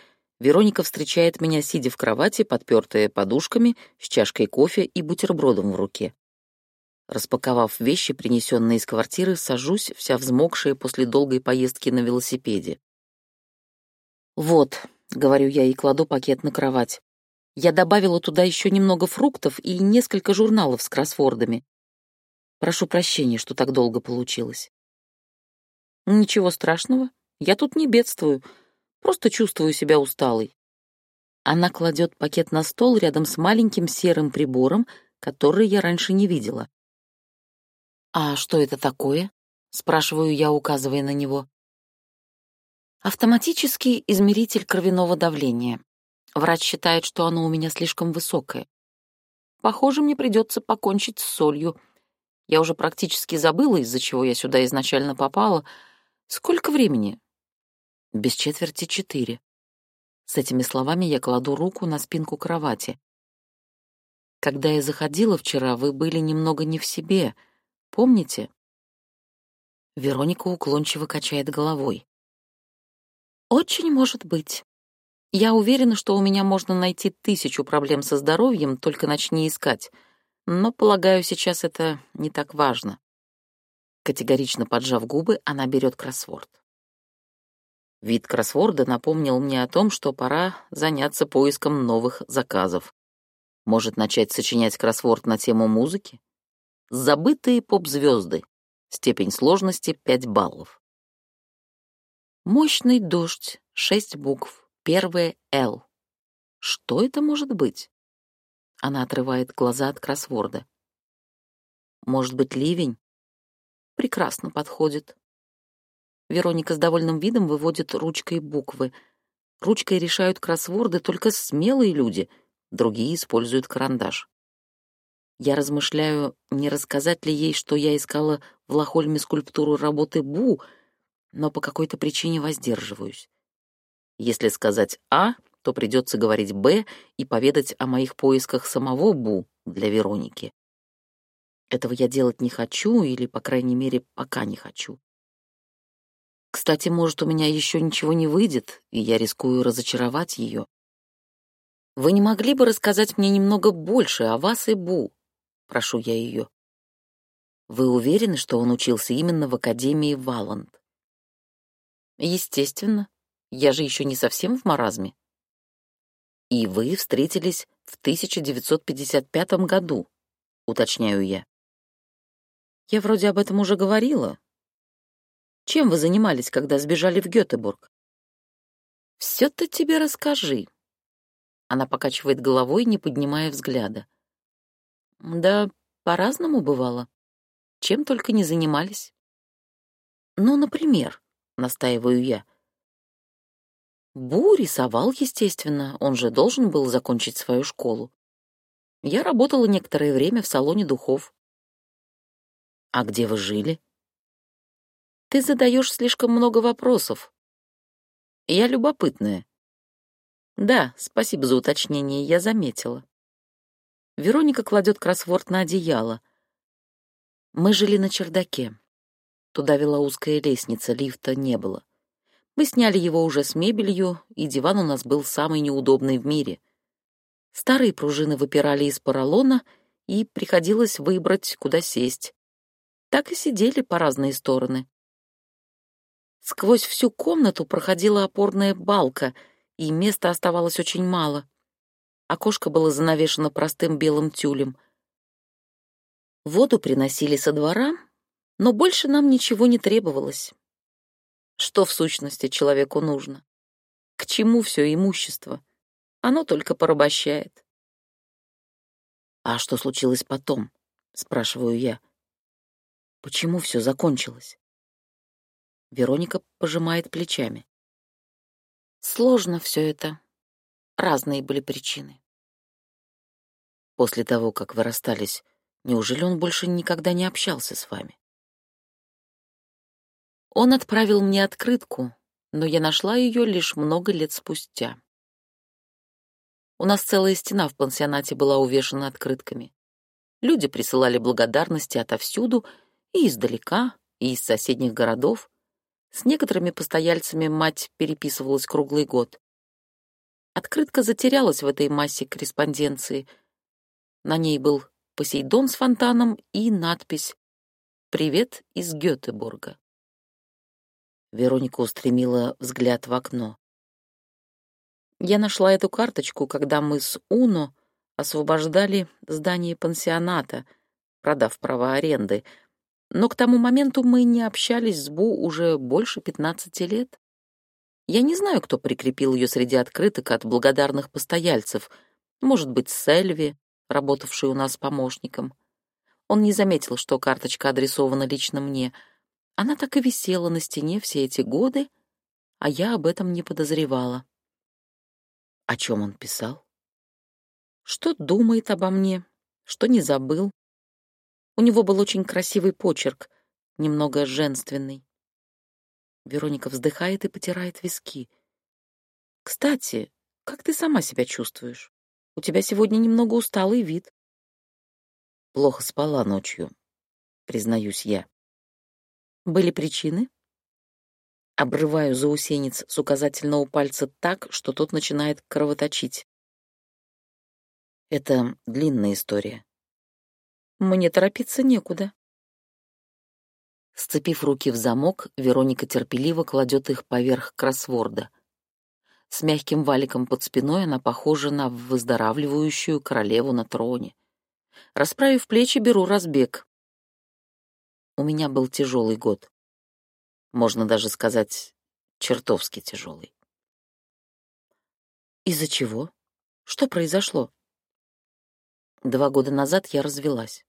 S1: Вероника встречает меня, сидя в кровати, подпертая подушками, с чашкой кофе и бутербродом в руке. Распаковав вещи, принесенные из квартиры, сажусь, вся взмокшая после долгой поездки на велосипеде. «Вот», — говорю я и кладу пакет на кровать. Я добавила туда еще немного фруктов и несколько журналов с кроссвордами. Прошу прощения, что так долго получилось. Ничего страшного, я тут не бедствую, просто чувствую себя усталой. Она кладет пакет на стол рядом с маленьким серым прибором, который я раньше не видела. «А что это такое?» — спрашиваю я, указывая на него. «Автоматический измеритель кровяного давления. Врач считает, что оно у меня слишком высокое. Похоже, мне придется покончить с солью. Я уже практически забыла, из-за чего я сюда изначально попала — Сколько времени? Без четверти четыре. С этими словами я кладу руку на спинку кровати. Когда я заходила вчера, вы были немного не в себе. Помните? Вероника уклончиво качает головой. Очень может быть. Я уверена, что у меня можно найти тысячу проблем со здоровьем, только начни искать. Но, полагаю, сейчас это не так важно. Категорично поджав губы, она берет кроссворд. Вид кроссворда напомнил мне о том, что пора заняться поиском новых заказов. Может, начать сочинять кроссворд на тему музыки? Забытые поп-звезды. Степень сложности — 5 баллов. Мощный дождь, шесть букв, первое «Л». Что это может быть? Она отрывает глаза от кроссворда. Может быть, ливень? прекрасно подходит. Вероника с довольным видом выводит ручкой буквы. Ручкой решают кроссворды только смелые люди, другие используют карандаш. Я размышляю, не рассказать ли ей, что я искала в Лохольме скульптуру работы Бу, но по какой-то причине воздерживаюсь. Если сказать «А», то придется говорить «Б» и поведать о моих поисках самого Бу для Вероники. Этого я делать не хочу, или, по крайней мере, пока не хочу. Кстати, может, у меня еще ничего не выйдет, и я рискую разочаровать ее. Вы не могли бы рассказать мне немного больше о вас и Бу? Прошу я ее. Вы уверены, что он учился именно в Академии Валанд? Естественно. Я же еще не совсем в маразме. И вы встретились в 1955 году, уточняю я. Я вроде об этом уже говорила. Чем вы занимались, когда сбежали в Гётеборг? Все-то тебе расскажи. Она покачивает головой, не поднимая взгляда. Да, по-разному бывало. Чем только не занимались. Ну, например, настаиваю я. Бу рисовал, естественно, он же должен был закончить свою школу. Я работала некоторое время в салоне духов. А где вы жили? Ты задаешь слишком много вопросов. Я любопытная. Да, спасибо за уточнение, я заметила. Вероника кладет кроссворд на одеяло. Мы жили на чердаке. Туда вела узкая лестница, лифта не было. Мы сняли его уже с мебелью, и диван у нас был самый неудобный в мире. Старые пружины выпирали из поролона, и приходилось выбрать, куда сесть так и сидели по разные стороны. Сквозь всю комнату проходила опорная балка, и места оставалось очень мало. Окошко было занавешено простым белым тюлем. Воду приносили со двора, но больше нам ничего не требовалось. Что в сущности человеку нужно? К чему все имущество? Оно только порабощает. «А что случилось потом?» — спрашиваю я. Почему все закончилось? Вероника пожимает плечами. Сложно все это. Разные были причины. После того, как вы расстались, неужели он больше никогда не общался с вами? Он отправил мне открытку, но я нашла ее лишь много лет спустя. У нас целая стена в пансионате была увешана открытками. Люди присылали благодарности отовсюду, и издалека, и из соседних городов. С некоторыми постояльцами мать переписывалась круглый год. Открытка затерялась в этой массе корреспонденции. На ней был Посейдон с фонтаном и надпись «Привет из Гетеборга». Вероника устремила взгляд в окно. Я нашла эту карточку, когда мы с Уно освобождали здание пансионата, продав права аренды. Но к тому моменту мы не общались с Бу уже больше 15 лет. Я не знаю, кто прикрепил ее среди открыток от благодарных постояльцев. Может быть, Сельви, работавший у нас помощником. Он не заметил, что карточка адресована лично мне. Она так и висела на стене все эти годы, а я об этом не подозревала. О чем он писал? Что думает обо мне, что не забыл. У него был очень красивый почерк, немного женственный. Вероника вздыхает и потирает виски. «Кстати, как ты сама себя чувствуешь? У тебя сегодня немного усталый вид». «Плохо спала ночью», — признаюсь я. «Были причины?» Обрываю заусенец с указательного пальца так, что тот начинает кровоточить. Это длинная история. Мне торопиться некуда. Сцепив руки в замок, Вероника терпеливо кладет их поверх кроссворда. С мягким валиком под спиной она похожа на выздоравливающую королеву на троне. Расправив плечи, беру разбег. У меня был тяжелый год можно даже сказать, чертовски тяжелый. Из-за чего? Что произошло? Два года назад я развелась.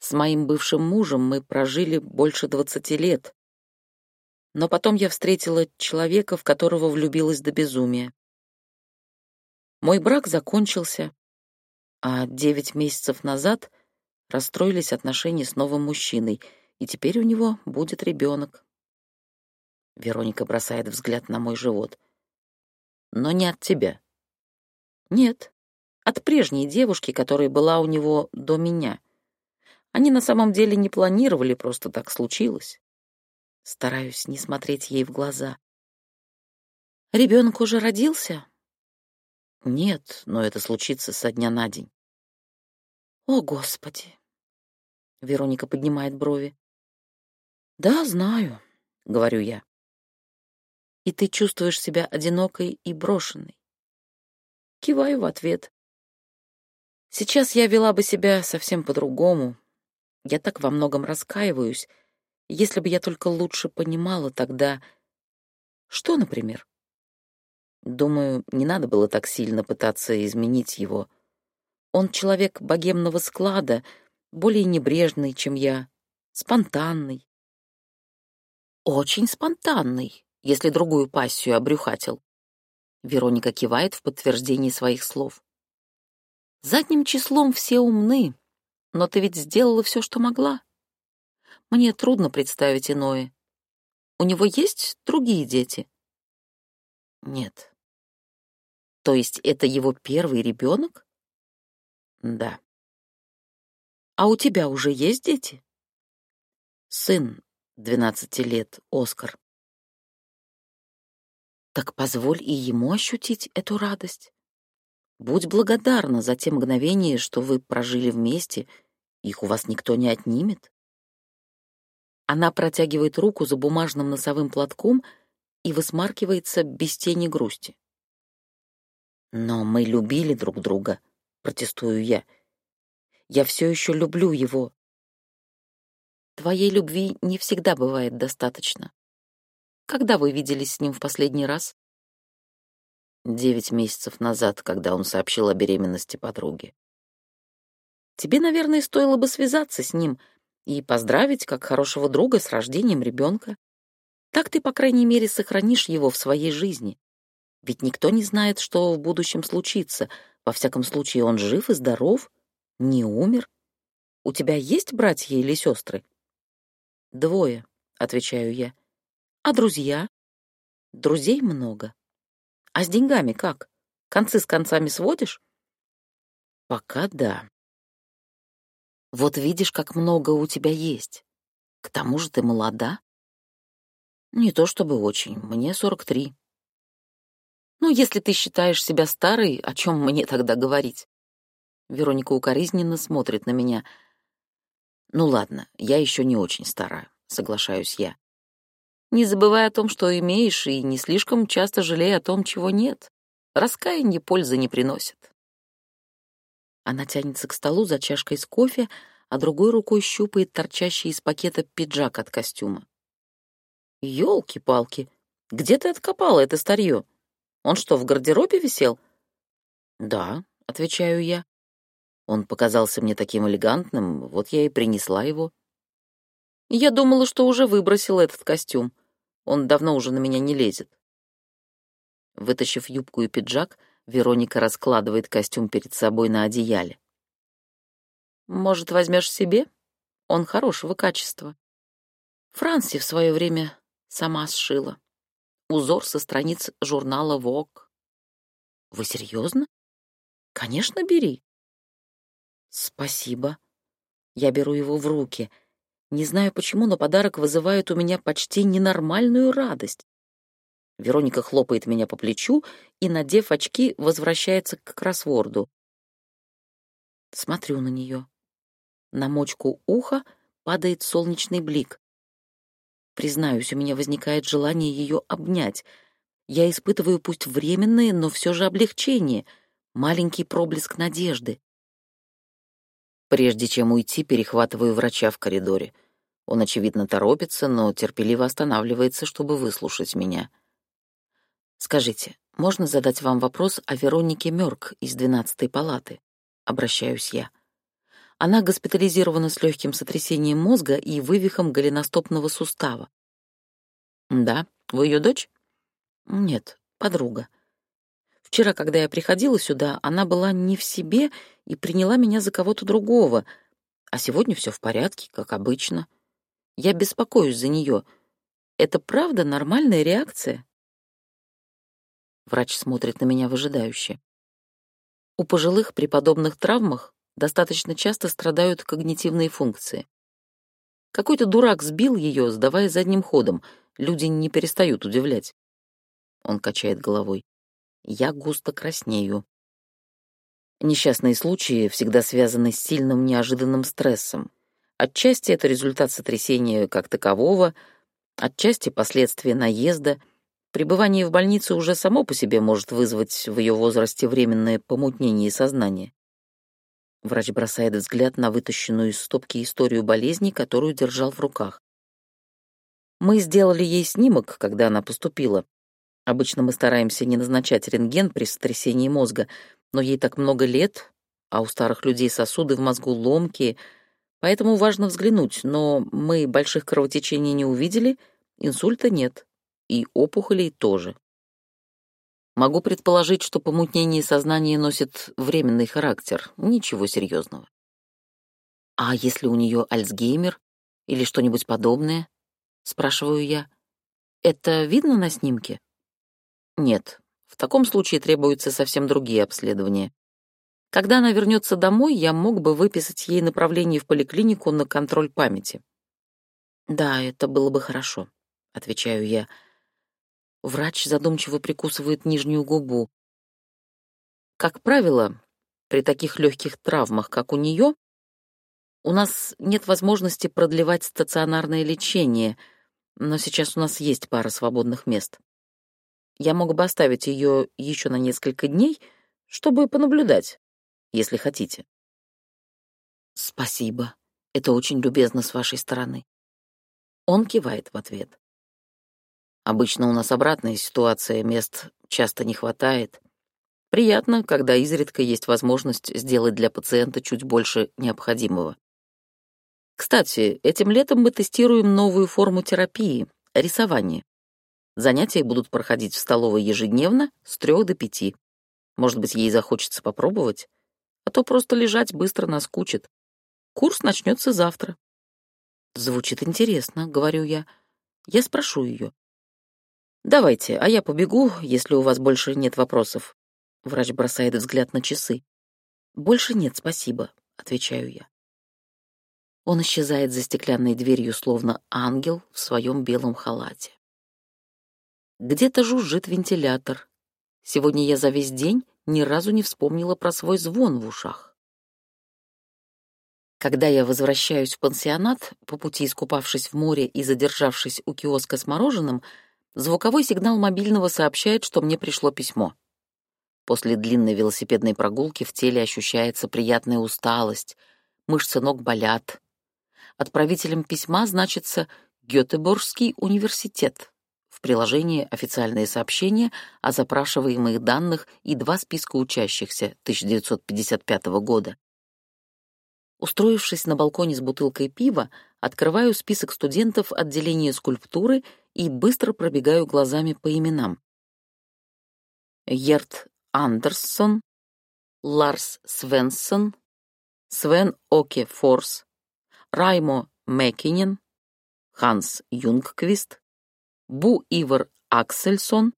S1: С моим бывшим мужем мы прожили больше двадцати лет. Но потом я встретила человека, в которого влюбилась до безумия. Мой брак закончился, а девять месяцев назад расстроились отношения с новым мужчиной, и теперь у него будет ребенок. Вероника бросает взгляд на мой живот. Но не от тебя. Нет, от прежней девушки, которая была у него до меня. Они на самом деле не планировали, просто так случилось. Стараюсь не смотреть ей в глаза. Ребенок уже родился? Нет, но это случится со дня на день. О, Господи! Вероника поднимает брови. Да, знаю, говорю я и ты чувствуешь себя одинокой и брошенной. Киваю в ответ. Сейчас я вела бы себя совсем по-другому. Я так во многом раскаиваюсь. Если бы я только лучше понимала тогда... Что, например? Думаю, не надо было так сильно пытаться изменить его. Он человек богемного склада, более небрежный, чем я, спонтанный. Очень спонтанный, если другую пассию обрюхатил. Вероника кивает в подтверждении своих слов. Задним числом все умны, но ты ведь сделала все, что могла. Мне трудно представить иное. У него есть другие дети? Нет. То есть это его первый ребенок? Да. А у тебя уже есть дети? Сын, 12 лет, Оскар. Так позволь и ему ощутить эту радость. Будь благодарна за те мгновения, что вы прожили вместе, их у вас никто не отнимет. Она протягивает руку за бумажным носовым платком и высмаркивается без тени грусти. «Но мы любили друг друга», — протестую я. «Я все еще люблю его». «Твоей любви не всегда бывает достаточно. Когда вы виделись с ним в последний раз? Девять месяцев назад, когда он сообщил о беременности подруги. Тебе, наверное, стоило бы связаться с ним и поздравить как хорошего друга с рождением ребенка. Так ты, по крайней мере, сохранишь его в своей жизни. Ведь никто не знает, что в будущем случится. Во всяком случае, он жив и здоров, не умер. У тебя есть братья или сестры? Двое, отвечаю я. А друзья? Друзей много. А с деньгами как? Концы с концами сводишь? Пока да. Вот видишь, как много у тебя есть. К тому же ты молода. Не то чтобы очень, мне 43. Ну, если ты считаешь себя старой, о чем мне тогда говорить? Вероника укоризненно смотрит на меня. Ну ладно, я еще не очень старая, соглашаюсь я. Не забывай о том, что имеешь, и не слишком часто жалей о том, чего нет. Раскаяние пользы не приносит. Она тянется к столу за чашкой с кофе, а другой рукой щупает торчащий из пакета пиджак от костюма. Ёлки-палки, где ты откопала это старье? Он что, в гардеробе висел? Да, отвечаю я. Он показался мне таким элегантным, вот я и принесла его. Я думала, что уже выбросила этот костюм. Он давно уже на меня не лезет. Вытащив юбку и пиджак, Вероника раскладывает костюм перед собой на одеяле. «Может, возьмешь себе? Он хорошего качества. Франси в свое время сама сшила. Узор со страниц журнала Vogue. Вы серьезно? Конечно, бери. Спасибо. Я беру его в руки — не знаю почему, но подарок вызывает у меня почти ненормальную радость. Вероника хлопает меня по плечу и, надев очки, возвращается к кроссворду. Смотрю на нее. На мочку уха падает солнечный блик. Признаюсь, у меня возникает желание ее обнять. Я испытываю пусть временное, но все же облегчение, маленький проблеск надежды. Прежде чем уйти, перехватываю врача в коридоре — он, очевидно, торопится, но терпеливо останавливается, чтобы выслушать меня. «Скажите, можно задать вам вопрос о Веронике Мёрк из 12-й палаты?» Обращаюсь я. Она госпитализирована с легким сотрясением мозга и вывихом голеностопного сустава. «Да, вы ее дочь?» «Нет, подруга. Вчера, когда я приходила сюда, она была не в себе и приняла меня за кого-то другого, а сегодня все в порядке, как обычно». Я беспокоюсь за нее. Это правда нормальная реакция? Врач смотрит на меня выжидающе. У пожилых при подобных травмах достаточно часто страдают когнитивные функции. Какой-то дурак сбил ее, сдавая задним ходом. Люди не перестают удивлять. Он качает головой. Я густо краснею. Несчастные случаи всегда связаны с сильным неожиданным стрессом. Отчасти это результат сотрясения как такового, отчасти последствия наезда. Пребывание в больнице уже само по себе может вызвать в ее возрасте временное помутнение сознания. Врач бросает взгляд на вытащенную из стопки историю болезни, которую держал в руках. Мы сделали ей снимок, когда она поступила. Обычно мы стараемся не назначать рентген при сотрясении мозга, но ей так много лет, а у старых людей сосуды в мозгу ломкие — Поэтому важно взглянуть, но мы больших кровотечений не увидели, инсульта нет, и опухолей тоже. Могу предположить, что помутнение сознания носит временный характер, ничего серьезного. А если у нее Альцгеймер или что-нибудь подобное? Спрашиваю я. Это видно на снимке? Нет, в таком случае требуются совсем другие обследования. Когда она вернется домой, я мог бы выписать ей направление в поликлинику на контроль памяти. «Да, это было бы хорошо», — отвечаю я. Врач задумчиво прикусывает нижнюю губу. Как правило, при таких легких травмах, как у нее, у нас нет возможности продлевать стационарное лечение, но сейчас у нас есть пара свободных мест. Я мог бы оставить ее еще на несколько дней, чтобы понаблюдать, если хотите. Спасибо. Это очень любезно с вашей стороны. Он кивает в ответ. Обычно у нас обратная ситуация, мест часто не хватает. Приятно, когда изредка есть возможность сделать для пациента чуть больше необходимого. Кстати, этим летом мы тестируем новую форму терапии — рисование. Занятия будут проходить в столовой ежедневно с трех до пяти. Может быть, ей захочется попробовать? а то просто лежать быстро наскучит. Курс начнется завтра. Звучит интересно, говорю я. Я спрошу ее. Давайте, а я побегу, если у вас больше нет вопросов. Врач бросает взгляд на часы. «Больше нет, спасибо», — отвечаю я. Он исчезает за стеклянной дверью, словно ангел в своем белом халате. Где-то жужжит вентилятор. Сегодня я за весь день ни разу не вспомнила про свой звон в ушах. Когда я возвращаюсь в пансионат, по пути искупавшись в море и задержавшись у киоска с мороженым, звуковой сигнал мобильного сообщает, что мне пришло письмо. После длинной велосипедной прогулки в теле ощущается приятная усталость, мышцы ног болят. Отправителем письма значится Гетеборгский университет. В приложении официальные сообщения о запрашиваемых данных и два списка учащихся 1955 года. Устроившись на балконе с бутылкой пива, открываю список студентов отделения скульптуры и быстро пробегаю глазами по именам. Ерт Андерсон, Ларс Свенсон, Свен Оке Форс, Раймо Мекинен, Ханс Юнгквист, Бу Ивар Аксельсон,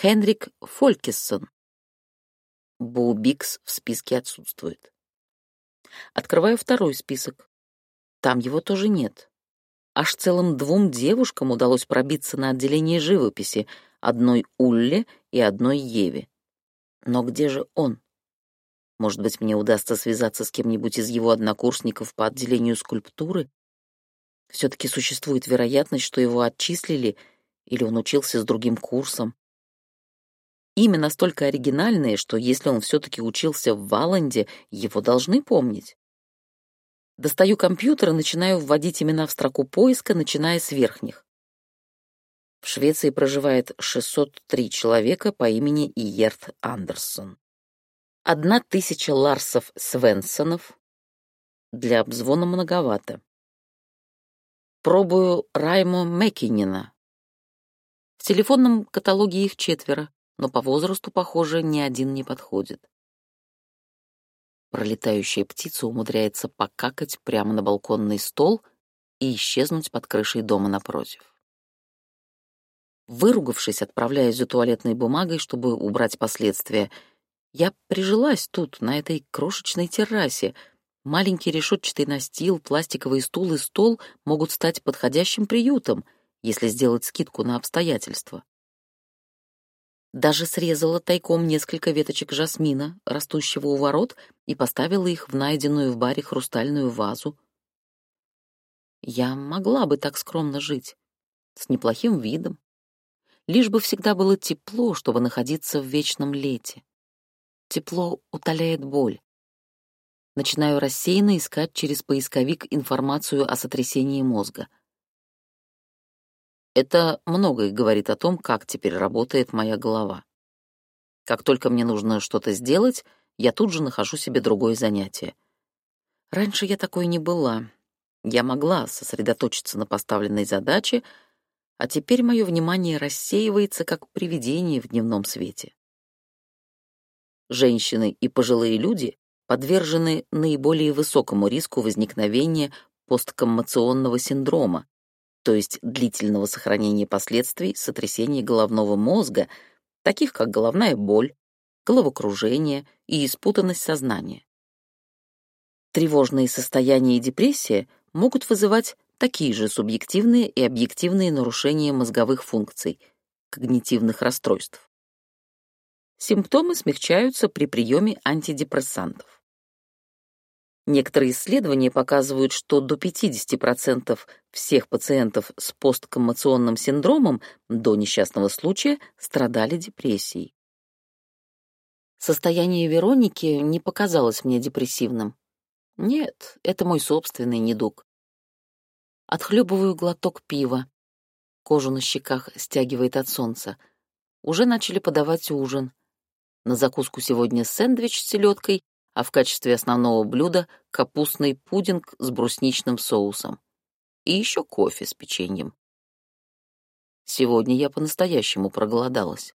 S1: Хенрик Фолькиссон. Бу Бикс в списке отсутствует. Открываю второй список. Там его тоже нет. Аж целым двум девушкам удалось пробиться на отделение живописи, одной Улле и одной Еве. Но где же он? Может быть, мне удастся связаться с кем-нибудь из его однокурсников по отделению скульптуры? Все-таки существует вероятность, что его отчислили, или он учился с другим курсом. Имя настолько оригинальное, что если он все-таки учился в Валанде, его должны помнить. Достаю компьютер и начинаю вводить имена в строку поиска, начиная с верхних. В Швеции проживает 603 человека по имени Иерт Андерсон. Одна тысяча Ларсов Свенсонов. Для обзвона многовато. Пробую Раймо Мекинина. В телефонном каталоге их четверо но по возрасту, похоже, ни один не подходит. Пролетающая птица умудряется покакать прямо на балконный стол и исчезнуть под крышей дома напротив. Выругавшись, отправляясь за туалетной бумагой, чтобы убрать последствия, я прижилась тут, на этой крошечной террасе. Маленький решетчатый настил, пластиковый стул и стол могут стать подходящим приютом, если сделать скидку на обстоятельства. Даже срезала тайком несколько веточек жасмина, растущего у ворот, и поставила их в найденную в баре хрустальную вазу. Я могла бы так скромно жить, с неплохим видом. Лишь бы всегда было тепло, чтобы находиться в вечном лете. Тепло утоляет боль. Начинаю рассеянно искать через поисковик информацию о сотрясении мозга — это многое говорит о том, как теперь работает моя голова. Как только мне нужно что-то сделать, я тут же нахожу себе другое занятие. Раньше я такой не была. Я могла сосредоточиться на поставленной задаче, а теперь мое внимание рассеивается, как привидение в дневном свете. Женщины и пожилые люди подвержены наиболее высокому риску возникновения посткоммоционного синдрома, то есть длительного сохранения последствий сотрясения головного мозга, таких как головная боль, головокружение и испутанность сознания. Тревожные состояния и депрессия могут вызывать такие же субъективные и объективные нарушения мозговых функций, когнитивных расстройств. Симптомы смягчаются при приеме антидепрессантов. Некоторые исследования показывают, что до 50% всех пациентов с посткоммоционным синдромом до несчастного случая страдали депрессией. Состояние Вероники не показалось мне депрессивным. Нет, это мой собственный недуг. Отхлебываю глоток пива. Кожу на щеках стягивает от солнца. Уже начали подавать ужин. На закуску сегодня сэндвич с селедкой а в качестве основного блюда капустный пудинг с брусничным соусом. И еще кофе с печеньем. Сегодня я по-настоящему проголодалась.